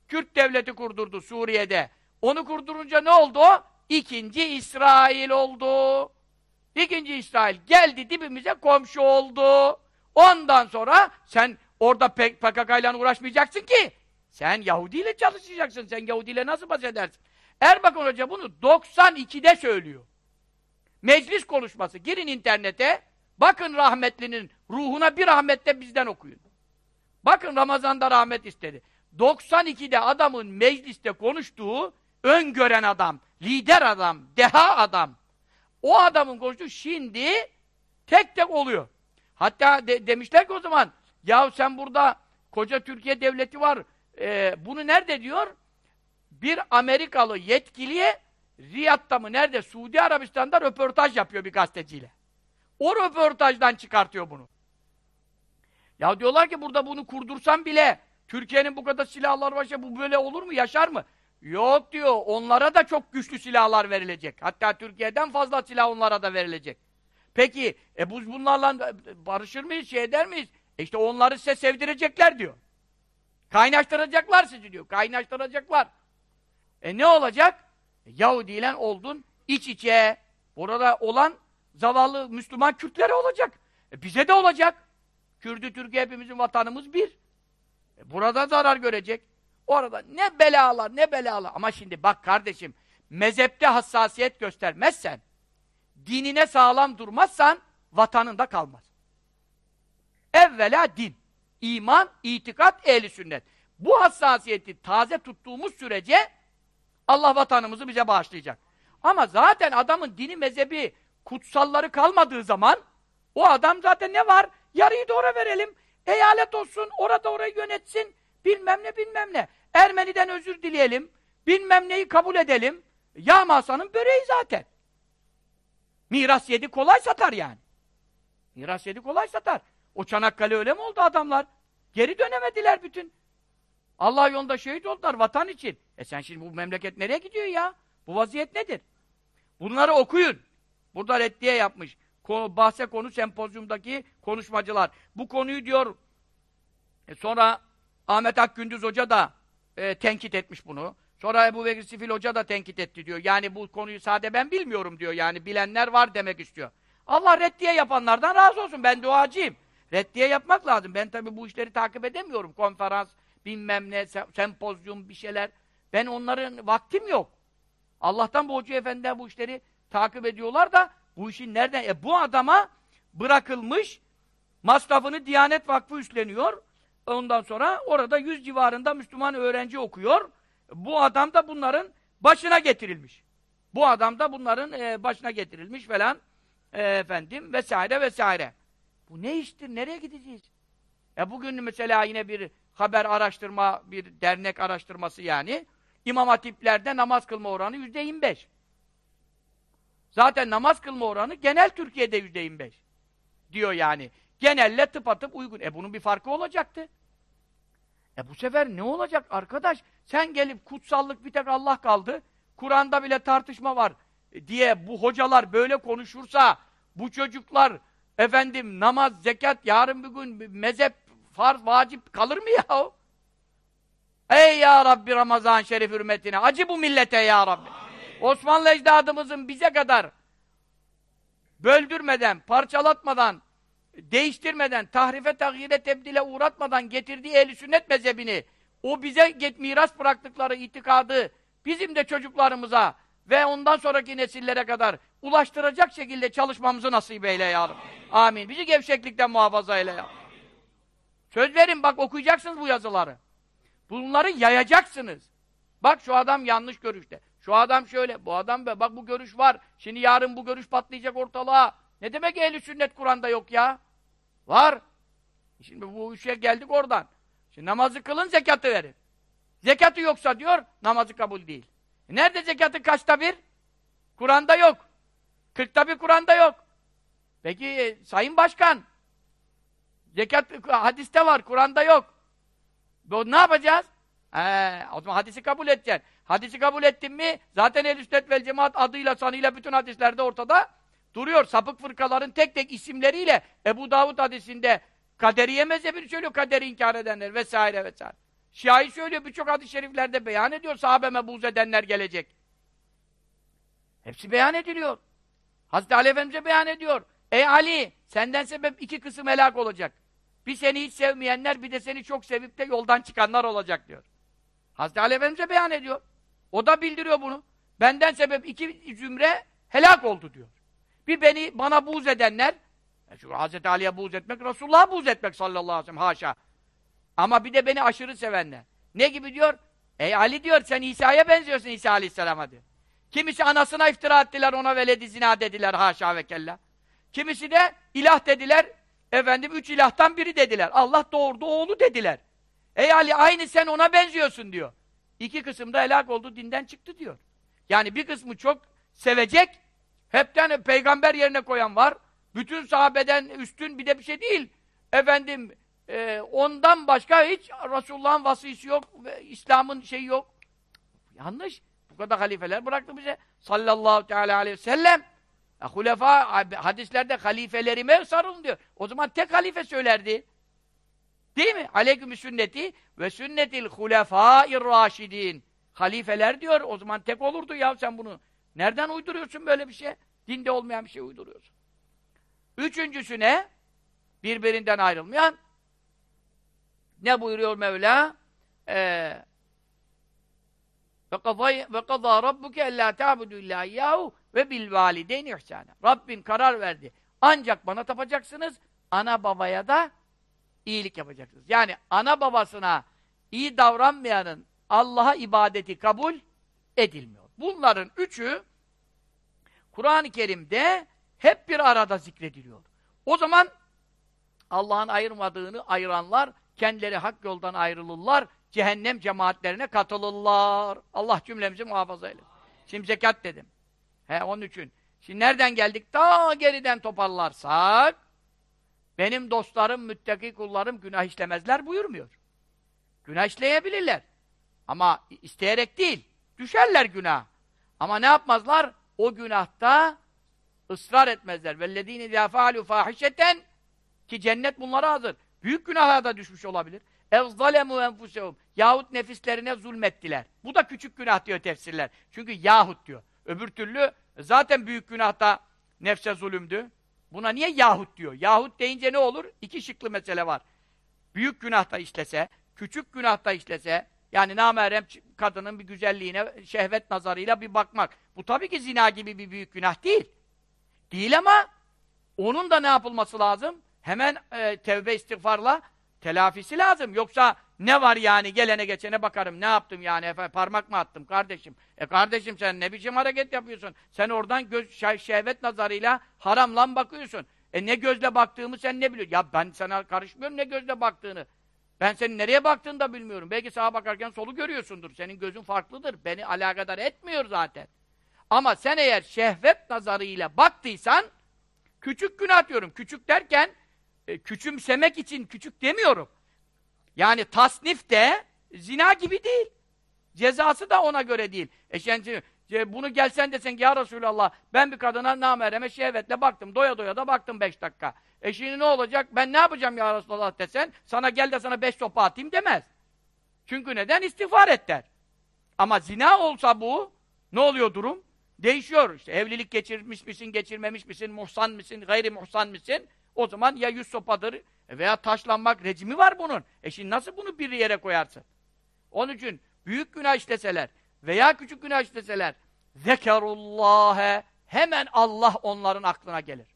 Kürt devleti kurdurdu Suriye'de. Onu kurdurunca ne oldu? İkinci İsrail oldu. İkinci İsrail geldi dibimize komşu oldu. Ondan sonra sen orada PKK ile uğraşmayacaksın ki. Sen Yahudi ile çalışacaksın. Sen Yahudi ile nasıl baş edersin? Erbakan Hoca bunu 92'de söylüyor. Meclis konuşması. Girin internete. Bakın rahmetlinin ruhuna bir rahmette bizden okuyun. Bakın Ramazan'da rahmet istedi. 92'de adamın mecliste konuştuğu öngören adam, lider adam, deha adam. O adamın konuştuğu şimdi tek tek oluyor. Hatta de, demişler ki o zaman ya sen burada koca Türkiye devleti var. E, bunu nerede diyor? Bir Amerikalı yetkiliye Riyad'da mı nerede? Suudi Arabistan'da röportaj yapıyor bir gazeteciyle. O röportajdan çıkartıyor bunu. Ya diyorlar ki burada bunu kurdursan bile Türkiye'nin bu kadar silahlar var bu böyle olur mu? Yaşar mı? Yok diyor. Onlara da çok güçlü silahlar verilecek. Hatta Türkiye'den fazla silah onlara da verilecek. Peki e biz bunlarla barışır mıyız? Şey eder miyiz? E işte onları size sevdirecekler diyor. Kaynaştıracaklar sizi diyor. Kaynaştıracaklar. E ne olacak? E, Yahudi ile oldun iç içe. Orada olan zavallı Müslüman Kürtleri olacak. E bize de olacak. Kürdü Türkiye hepimizin vatanımız bir. E burada zarar görecek. Orada ne belalar ne belalar. Ama şimdi bak kardeşim mezhepte hassasiyet göstermezsen dinine sağlam durmazsan vatanında kalmaz. Evvela din. iman, itikat, ehli sünnet. Bu hassasiyeti taze tuttuğumuz sürece Allah vatanımızı bize bağışlayacak. Ama zaten adamın dini mezhebi kutsalları kalmadığı zaman o adam zaten ne var? Yarıyı da oraya verelim. Eyalet olsun, orada orayı yönetsin. Bilmem ne bilmem ne. Ermeni'den özür dileyelim. Bilmem neyi kabul edelim. Yağmasanın böreği zaten. Miras yedi kolay satar yani. Miras yedi kolay satar. O Çanakkale öyle mi oldu adamlar? Geri dönemediler bütün. Allah yolunda şehit oldular vatan için. E sen şimdi bu memleket nereye gidiyor ya? Bu vaziyet nedir? Bunları okuyun. Burada reddiye yapmış. Konu, bahse konu sempozyumdaki konuşmacılar. Bu konuyu diyor e sonra Ahmet Akgündüz Hoca da e, tenkit etmiş bunu. Sonra Ebu Bekir Sifil Hoca da tenkit etti diyor. Yani bu konuyu sade ben bilmiyorum diyor. Yani bilenler var demek istiyor. Allah reddiye yapanlardan razı olsun. Ben duacıyım. Reddiye yapmak lazım. Ben tabii bu işleri takip edemiyorum. Konferans, bilmem ne, sempozyum bir şeyler. Ben onların vaktim yok. Allah'tan bu Hoca Efendiler bu işleri takip ediyorlar da bu işin nereden? E bu adama bırakılmış masrafını Diyanet Vakfı üstleniyor. Ondan sonra orada yüz civarında Müslüman öğrenci okuyor. Bu adam da bunların başına getirilmiş. Bu adam da bunların e, başına getirilmiş falan e, efendim vesaire vesaire. Bu ne iştir? Nereye gideceğiz? E bugün mesela yine bir haber araştırma, bir dernek araştırması yani. İmam hatiplerde namaz kılma oranı yüzde 25. Zaten namaz kılma oranı genel Türkiye'de yüzde 25. Diyor yani. Genelle tıpatıp uygun. E bunun bir farkı olacaktı. E bu sefer ne olacak arkadaş? Sen gelip kutsallık bir tek Allah kaldı. Kur'an'da bile tartışma var diye bu hocalar böyle konuşursa bu çocuklar efendim namaz, zekat yarın bir gün mezhep, farz, vacip kalır mı ya? Ey ya Rabbi Ramazan şerif hürmetine acı bu millete ya Rabbi. Amin. Osmanlı ecdadımızın bize kadar böldürmeden, parçalatmadan, değiştirmeden, tahrife, tagyire, tebdile uğratmadan getirdiği ehl sünnet mezhebini, o bize miras bıraktıkları itikadı, bizim de çocuklarımıza ve ondan sonraki nesillere kadar ulaştıracak şekilde çalışmamızı nasip eyle ya Rabbi. Amin. Bizi gevşeklikten muhafaza eyle ya Söz verin bak okuyacaksınız bu yazıları. Bunları yayacaksınız. Bak şu adam yanlış görüşte. Şu adam şöyle, bu adam be, bak bu görüş var. Şimdi yarın bu görüş patlayacak ortalığa. Ne demek ehli sünnet Kur'an'da yok ya? Var. Şimdi bu işe geldik oradan. Şimdi namazı kılın, zekatı verin. Zekatı yoksa diyor, namazı kabul değil. E nerede zekatın kaçta bir? Kur'an'da yok. Kırkta bir Kur'an'da yok. Peki e, Sayın Başkan, zekat hadiste var, Kur'an'da yok. Ne yapacağız? He, o zaman hadisi kabul edeceksin. Hadisi kabul ettin mi, zaten el sünnet vel cemaat adıyla, sanıyla bütün hadislerde ortada duruyor. Sapık fırkaların tek tek isimleriyle Ebu Davud hadisinde kaderiye mezhebini söylüyor, kaderi inkar edenler vesaire vesaire. Şia'yı söylüyor, birçok hadis-i şeriflerde beyan ediyor, sahabeme buğz edenler gelecek. Hepsi beyan ediliyor. Hazreti Ali Efendimiz'e beyan ediyor. Ey Ali, senden sebep iki kısım helak olacak. Bir seni hiç sevmeyenler, bir de seni çok sevip de yoldan çıkanlar olacak diyor. Hazreti Ali Efendimiz'e beyan ediyor. O da bildiriyor bunu. Benden sebep iki zümre helak oldu diyor. Bir beni, bana buğz edenler, e şu Hazreti Ali'ye buğz etmek, Resulullah'a buğz etmek sallallahu aleyhi ve sellem, haşa. Ama bir de beni aşırı sevenler. Ne gibi diyor? Ey Ali diyor, sen İsa'ya benziyorsun İsa aleyhisselama diyor. Kimisi anasına iftira ettiler, ona veledi zina dediler, haşa ve kella. Kimisi de ilah dediler, efendim üç ilahtan biri dediler. Allah doğurdu oğlu dediler. Ey Ali aynı sen ona benziyorsun diyor. İki kısımda helak oldu, dinden çıktı diyor. Yani bir kısmı çok sevecek, hepten peygamber yerine koyan var. Bütün sahabeden üstün bir de bir şey değil. Efendim, e, ondan başka hiç Resulullah'ın vasisi yok, İslam'ın şeyi yok. Yanlış. Bu kadar halifeler bıraktı bize. Sallallahu teala aleyhi ve sellem. Ya, hulefa, hadislerde halifelerime sarılın diyor. O zaman tek halife söylerdi. Değil mi? Aleyküm sünneti ve sünnetil hulefâir raşidin. Halifeler diyor. O zaman tek olurdu ya sen bunu. Nereden uyduruyorsun böyle bir şey? Dinde olmayan bir şey uyduruyorsun. Üçüncüsü ne? Birbirinden ayrılmayan. Ne buyuruyor Mevla? Ee, rabbuke ellâ ta'budu illâ iyyâhu ve bil valideyn ihsâne. Rabbin karar verdi. Ancak bana tapacaksınız, ana babaya da iyilik yapacaksınız. Yani ana babasına iyi davranmayanın Allah'a ibadeti kabul edilmiyor. Bunların üçü Kur'an-ı Kerim'de hep bir arada zikrediliyor. O zaman Allah'ın ayırmadığını ayıranlar kendileri hak yoldan ayrılırlar, cehennem cemaatlerine katılırlar. Allah cümlemizi muhafaza eylesin. Şimdi zekat dedim. He onun için. Şimdi nereden geldik? Ta geriden toparlarsak benim dostlarım, müttaki kullarım günah işlemezler buyurmuyor. Günah işleyebilirler. Ama isteyerek değil. Düşerler günah. Ama ne yapmazlar? O günahta ısrar etmezler. وَالَّذ۪ينَ اِذَا فَعَلُوا فَاحِشَةً Ki cennet bunlara hazır. Büyük günaha da düşmüş olabilir. اَوْظَلَمُوا اَنْفُسَهُمْ Yahut nefislerine zulmettiler. Bu da küçük günah diyor tefsirler. Çünkü yahut diyor. Öbür türlü zaten büyük günahta nefse zulümdü. Buna niye yahut diyor? Yahut deyince ne olur? İki şıklı mesele var. Büyük günahta işlese, küçük günahta işlese, yani namerem kadının bir güzelliğine şehvet nazarıyla bir bakmak. Bu tabii ki zina gibi bir büyük günah değil. Değil ama onun da ne yapılması lazım? Hemen e, tevbe istiğfarla telafisi lazım. Yoksa ne var yani gelene geçene bakarım. Ne yaptım yani efendim parmak mı attım kardeşim? E kardeşim sen ne biçim hareket yapıyorsun? Sen oradan göz şeh- şehvet nazarıyla haramlan bakıyorsun. E ne gözle baktığımı sen ne biliyorsun? Ya ben sana karışmıyorum ne gözle baktığını. Ben senin nereye baktığını da bilmiyorum. Belki sağa bakarken solu görüyorsundur. Senin gözün farklıdır. Beni alakadar etmiyor zaten. Ama sen eğer şehvet nazarıyla baktıysan küçük günah diyorum. Küçük derken e, küçümsemek için küçük demiyorum. Yani tasnif de zina gibi değil. Cezası da ona göre değil. E şimdi e, bunu gelsen desen ki ya Resulallah ben bir kadına namereme şehvetle baktım. Doya doya da baktım beş dakika. E şimdi ne olacak? Ben ne yapacağım ya Resulallah desen sana gel de sana beş sopa atayım demez. Çünkü neden? İstiğfar et der. Ama zina olsa bu ne oluyor durum? Değişiyor. İşte evlilik geçirmiş misin, geçirmemiş misin, muhsan mısın, gayri muhsan mısın? O zaman ya yüz sopadır veya taşlanmak rejimi var bunun. E şimdi nasıl bunu bir yere koyarsın? Onun için büyük günah işleseler veya küçük günah işleseler zekerullâhe hemen Allah onların aklına gelir.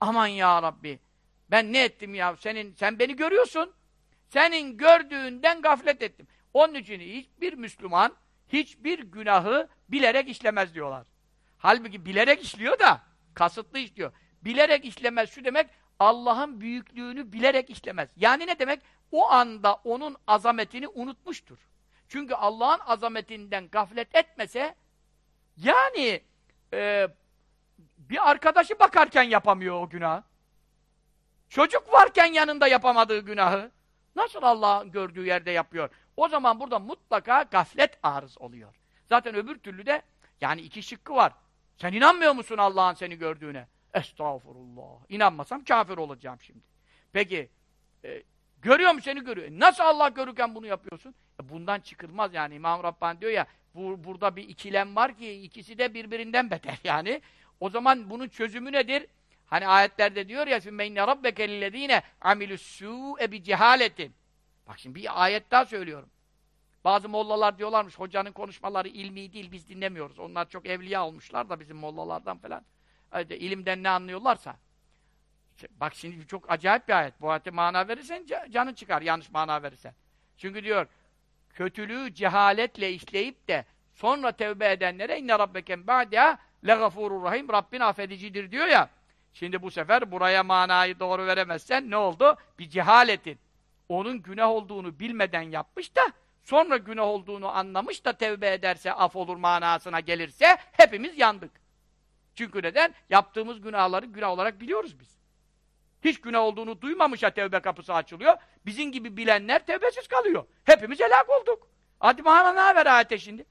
Aman ya Rabbi ben ne ettim ya senin sen beni görüyorsun. Senin gördüğünden gaflet ettim. Onun için hiçbir Müslüman hiçbir günahı bilerek işlemez diyorlar. Halbuki bilerek işliyor da kasıtlı işliyor. Bilerek işlemez şu demek Allah'ın büyüklüğünü bilerek işlemez. Yani ne demek? O anda onun azametini unutmuştur. Çünkü Allah'ın azametinden gaflet etmese yani e, bir arkadaşı bakarken yapamıyor o günah. Çocuk varken yanında yapamadığı günahı nasıl Allah'ın gördüğü yerde yapıyor? O zaman burada mutlaka gaflet arız oluyor. Zaten öbür türlü de yani iki şıkkı var. Sen inanmıyor musun Allah'ın seni gördüğüne? Estağfurullah. İnanmasam kafir olacağım şimdi. Peki e, görüyor mu seni görüyor? Nasıl Allah görürken bunu yapıyorsun? E, bundan çıkılmaz yani. İmam Rabbani diyor ya bu, burada bir ikilem var ki ikisi de birbirinden beter yani. O zaman bunun çözümü nedir? Hani ayetlerde diyor ya فِمَّ اِنَّ رَبَّكَ لِلَّذ۪ينَ عَمِلُوا السُّوءَ بِجِهَالَةٍ Bak şimdi bir ayet daha söylüyorum. Bazı mollalar diyorlarmış, hocanın konuşmaları ilmi değil, biz dinlemiyoruz. Onlar çok evliya olmuşlar da bizim mollalardan falan. Hadi, ilimden ne anlıyorlarsa. İşte bak şimdi çok acayip bir ayet. Bu ayete mana verirsen canın çıkar, yanlış mana verirsen. Çünkü diyor, kötülüğü cehaletle işleyip de sonra tevbe edenlere inne rabbeken ba'diha legafurur rahim Rabbin affedicidir diyor ya. Şimdi bu sefer buraya manayı doğru veremezsen ne oldu? Bir cehaletin. Onun günah olduğunu bilmeden yapmış da sonra günah olduğunu anlamış da tevbe ederse af olur manasına gelirse hepimiz yandık. Çünkü neden? Yaptığımız günahları günah olarak biliyoruz biz. Hiç günah olduğunu duymamışa tevbe kapısı açılıyor. Bizim gibi bilenler tevbesiz kalıyor. Hepimiz helak olduk. Hadi bana ne haber ayete şimdi?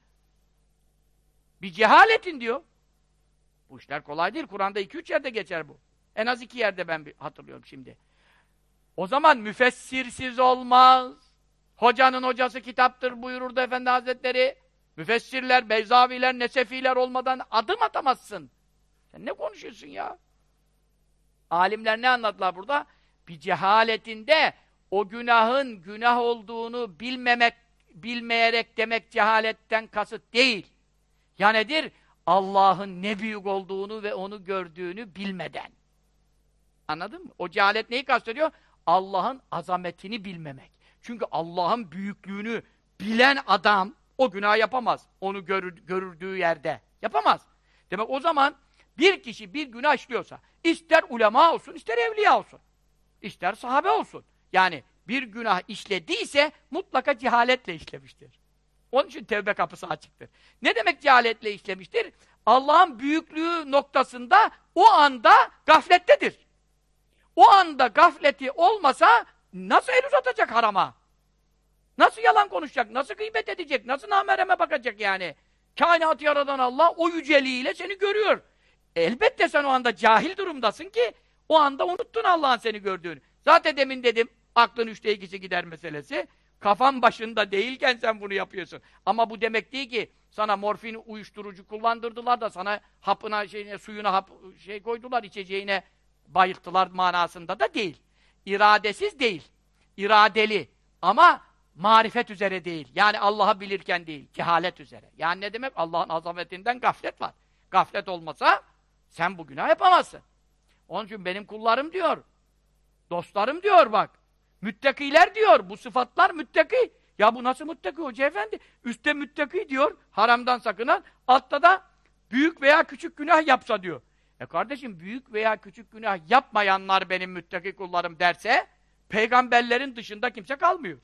Bir cehaletin diyor. Bu işler kolay değil. Kur'an'da iki üç yerde geçer bu. En az iki yerde ben hatırlıyorum şimdi. O zaman müfessirsiz olmaz. Hocanın hocası kitaptır buyururdu Efendi Hazretleri. Müfessirler, Beyzaviler, Nesefiler olmadan adım atamazsın. Sen ne konuşuyorsun ya? Alimler ne anlattılar burada? Bir cehaletinde o günahın günah olduğunu bilmemek, bilmeyerek demek cehaletten kasıt değil. Ya nedir? Allah'ın ne büyük olduğunu ve onu gördüğünü bilmeden. Anladın mı? O cehalet neyi kastediyor? Allah'ın azametini bilmemek. Çünkü Allah'ın büyüklüğünü bilen adam o günah yapamaz. Onu görür, görürdüğü yerde. Yapamaz. Demek o zaman bir kişi bir günah işliyorsa, ister ulema olsun, ister evliya olsun, ister sahabe olsun. Yani bir günah işlediyse mutlaka cehaletle işlemiştir. Onun için tevbe kapısı açıktır. Ne demek cehaletle işlemiştir? Allah'ın büyüklüğü noktasında o anda gaflettedir. O anda gafleti olmasa nasıl el uzatacak harama? Nasıl yalan konuşacak? Nasıl gıybet edecek? Nasıl namereme bakacak yani? Kainatı yaradan Allah o yüceliğiyle seni görüyor. Elbette sen o anda cahil durumdasın ki o anda unuttun Allah'ın seni gördüğünü. Zaten demin dedim aklın üçte ikisi gider meselesi. Kafan başında değilken sen bunu yapıyorsun. Ama bu demek değil ki sana morfin uyuşturucu kullandırdılar da sana hapına, şeyine, suyuna hap, şey koydular, içeceğine bayılttılar manasında da değil. İradesiz değil. İradeli. Ama marifet üzere değil. Yani Allah'ı bilirken değil. Cehalet üzere. Yani ne demek? Allah'ın azametinden gaflet var. Gaflet olmasa sen bu günah yapamazsın. Onun için benim kullarım diyor. Dostlarım diyor bak. Müttakiler diyor. Bu sıfatlar müttaki. Ya bu nasıl müttaki hoca efendi? Üstte müttaki diyor. Haramdan sakınan. Altta da büyük veya küçük günah yapsa diyor. E kardeşim büyük veya küçük günah yapmayanlar benim müttaki kullarım derse peygamberlerin dışında kimse kalmıyor.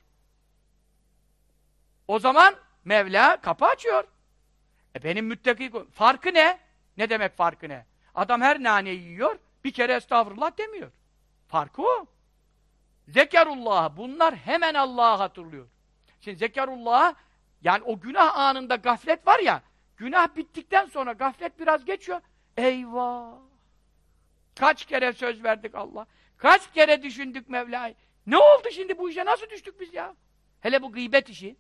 O zaman Mevla kapı açıyor. E benim müttaki farkı ne? Ne demek farkı ne? Adam her naneyi yiyor, bir kere estağfurullah demiyor. Farkı o. Zekarullah. Bunlar hemen Allah'ı hatırlıyor. Şimdi zekarullah yani o günah anında gaflet var ya günah bittikten sonra gaflet biraz geçiyor. Eyvah! Kaç kere söz verdik Allah. Kaç kere düşündük Mevla'yı. Ne oldu şimdi bu işe? Nasıl düştük biz ya? Hele bu gıybet işi.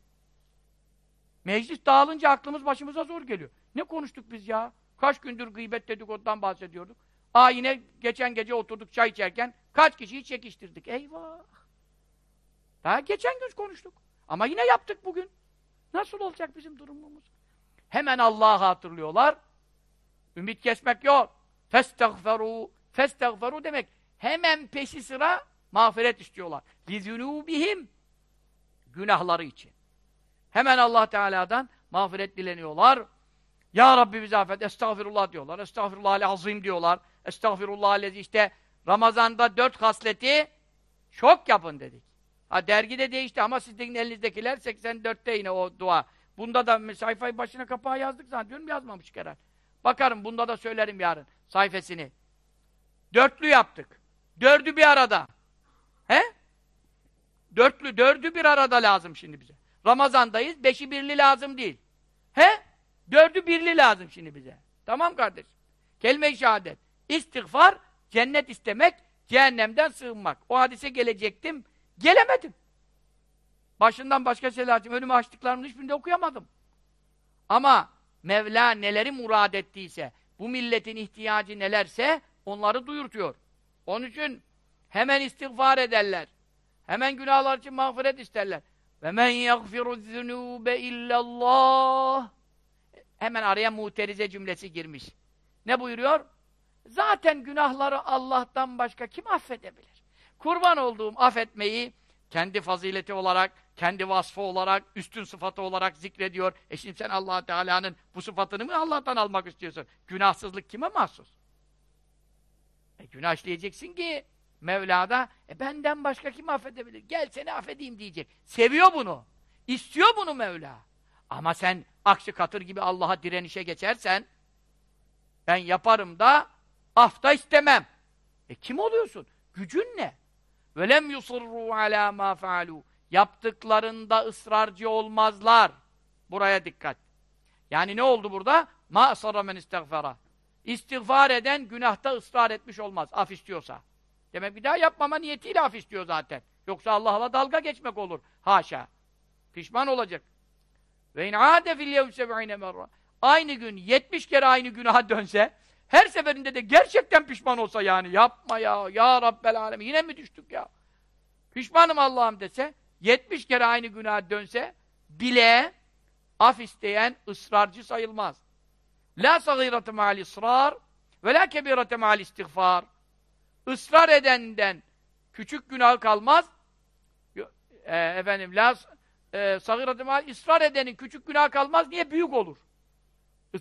Meclis dağılınca aklımız başımıza zor geliyor. Ne konuştuk biz ya? Kaç gündür gıybet dedikodudan bahsediyorduk. Aa yine geçen gece oturduk çay içerken kaç kişiyi çekiştirdik. Eyvah! Daha geçen gün konuştuk. Ama yine yaptık bugün. Nasıl olacak bizim durumumuz? Hemen Allah'ı hatırlıyorlar. Ümit kesmek yok. Festagferu. Festagferu demek hemen peşi sıra mağfiret istiyorlar. Lizunubihim günahları için. Hemen Allah Teala'dan mağfiret dileniyorlar. Ya Rabbi bizi affet. Estağfirullah diyorlar. Estağfirullah azim diyorlar. Estağfirullah işte Ramazan'da dört hasleti çok yapın dedik. Ha dergide değişti ama sizin elinizdekiler 84'te yine o dua. Bunda da sayfayı başına kapağı yazdık zannediyorum yazmamış herhalde. Bakarım bunda da söylerim yarın sayfasını. Dörtlü yaptık. Dördü bir arada. He? Dörtlü, dördü bir arada lazım şimdi bize. Ramazandayız, beşi birli lazım değil. He? Dördü birli lazım şimdi bize. Tamam kardeş. Kelime-i şehadet. İstiğfar, cennet istemek, cehennemden sığınmak. O hadise gelecektim. Gelemedim. Başından başka şeyler açtım. Önüme açtıklarımın hiçbirinde okuyamadım. Ama Mevla neleri murad ettiyse, bu milletin ihtiyacı nelerse onları duyurtuyor. Onun için hemen istiğfar ederler. Hemen günahlar için mağfiret isterler. Ve men yagfiru zunube illallah. Hemen araya muterize cümlesi girmiş. Ne buyuruyor? Zaten günahları Allah'tan başka kim affedebilir? Kurban olduğum affetmeyi kendi fazileti olarak, kendi vasfı olarak, üstün sıfatı olarak zikrediyor. E şimdi sen allah Teala'nın bu sıfatını mı Allah'tan almak istiyorsun? Günahsızlık kime mahsus? E günah işleyeceksin ki Mevla'da, e benden başka kim affedebilir? Gel seni affedeyim diyecek. Seviyor bunu. İstiyor bunu Mevla. Ama sen aksi katır gibi Allah'a direnişe geçersen, ben yaparım da afta istemem. E kim oluyorsun? Gücün ne? Velem yusurru ala ma faalu. Yaptıklarında ısrarcı olmazlar. Buraya dikkat. Yani ne oldu burada? Ma asarra men istiğfara. İstiğfar eden günahta ısrar etmiş olmaz. Af istiyorsa. Demek bir daha yapmama niyetiyle af istiyor zaten. Yoksa Allah'la dalga geçmek olur. Haşa. Pişman olacak. Ve in ade fil yevm. Aynı gün 70 kere aynı günaha dönse, her seferinde de gerçekten pişman olsa yani yapma ya, ya Rabbel alem yine mi düştük ya? Pişmanım Allah'ım dese, 70 kere aynı günaha dönse bile af isteyen ısrarcı sayılmaz. La sagirete ma'al ısrar ve la kebirete ma'al istiğfar. Israr edenden küçük günah kalmaz. E, efendim, la e, sagirete ma'al ısrar edenin küçük günah kalmaz. Niye? Büyük olur.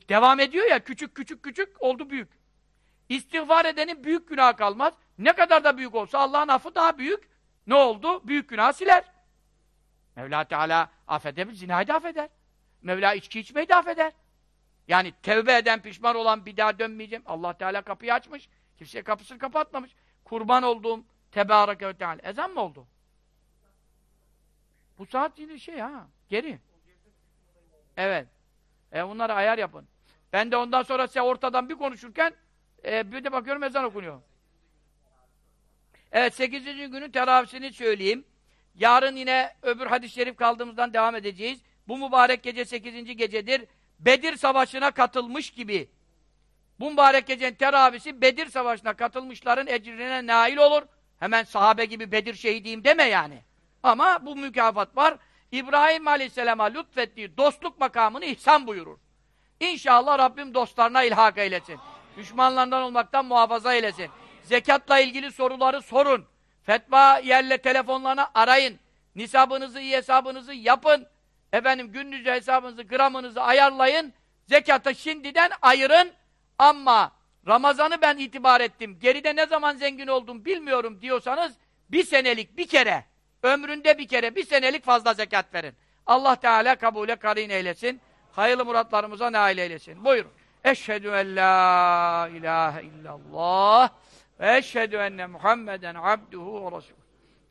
Devam ediyor ya, küçük küçük küçük oldu büyük. İstiğfar edenin büyük günah kalmaz. Ne kadar da büyük olsa Allah'ın affı daha büyük. Ne oldu? Büyük günah siler. Mevla Teala affedebilir, zinayı da affeder. Mevla içki içmeyi de affeder. Yani tevbe eden, pişman olan bir daha dönmeyeceğim. Allah Teala kapıyı açmış. Kimseye kapısını kapatmamış. Kurban olduğum Tebareke ve Teala. Ezan mı oldu? Bu saat yine şey ha, geri. Evet. E bunları ayar yapın. Ben de ondan sonra size ortadan bir konuşurken e, bir de bakıyorum ezan okunuyor. Evet 8. günün teravisini söyleyeyim. Yarın yine öbür hadis-i şerif kaldığımızdan devam edeceğiz. Bu mübarek gece 8. gecedir. Bedir Savaşı'na katılmış gibi. Bu mübarek gecenin teravisi Bedir Savaşı'na katılmışların ecrine nail olur. Hemen sahabe gibi Bedir şehidiyim deme yani. Ama bu mükafat var. İbrahim Aleyhisselam'a lütfettiği dostluk makamını ihsan buyurur. İnşallah Rabbim dostlarına ilhak eylesin. Düşmanlarından olmaktan muhafaza eylesin. Zekatla ilgili soruları sorun. Fetva yerle telefonlarına arayın. Nisabınızı, iyi hesabınızı yapın. Efendim gününüzü, hesabınızı, gramınızı ayarlayın. Zekatı şimdiden ayırın. Ama Ramazan'ı ben itibar ettim. Geride ne zaman zengin oldum bilmiyorum diyorsanız bir senelik bir kere, ömründe bir kere bir senelik fazla zekat verin. Allah Teala kabule karin eylesin. Hayırlı muratlarımıza nail eylesin. Buyurun. Eşhedü en la ilahe illallah ve eşhedü enne Muhammeden abduhu ve resulü.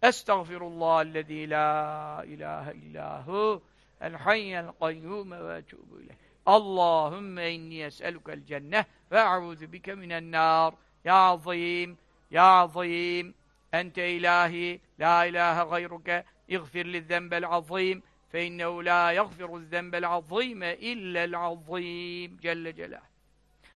Estağfirullahellezî la ilahe illahu el hayyel kayyume ve etûbü ileyh. Allahümme inni es'elukel cenneh ve a'udhu bike minen nar. Ya azim, ya azim, ente ilahi, la ilahe gayruke, iğfir li zenbel azim, fe innehu la yagfiru zenbel azime illel azim. Celle Celaluhu.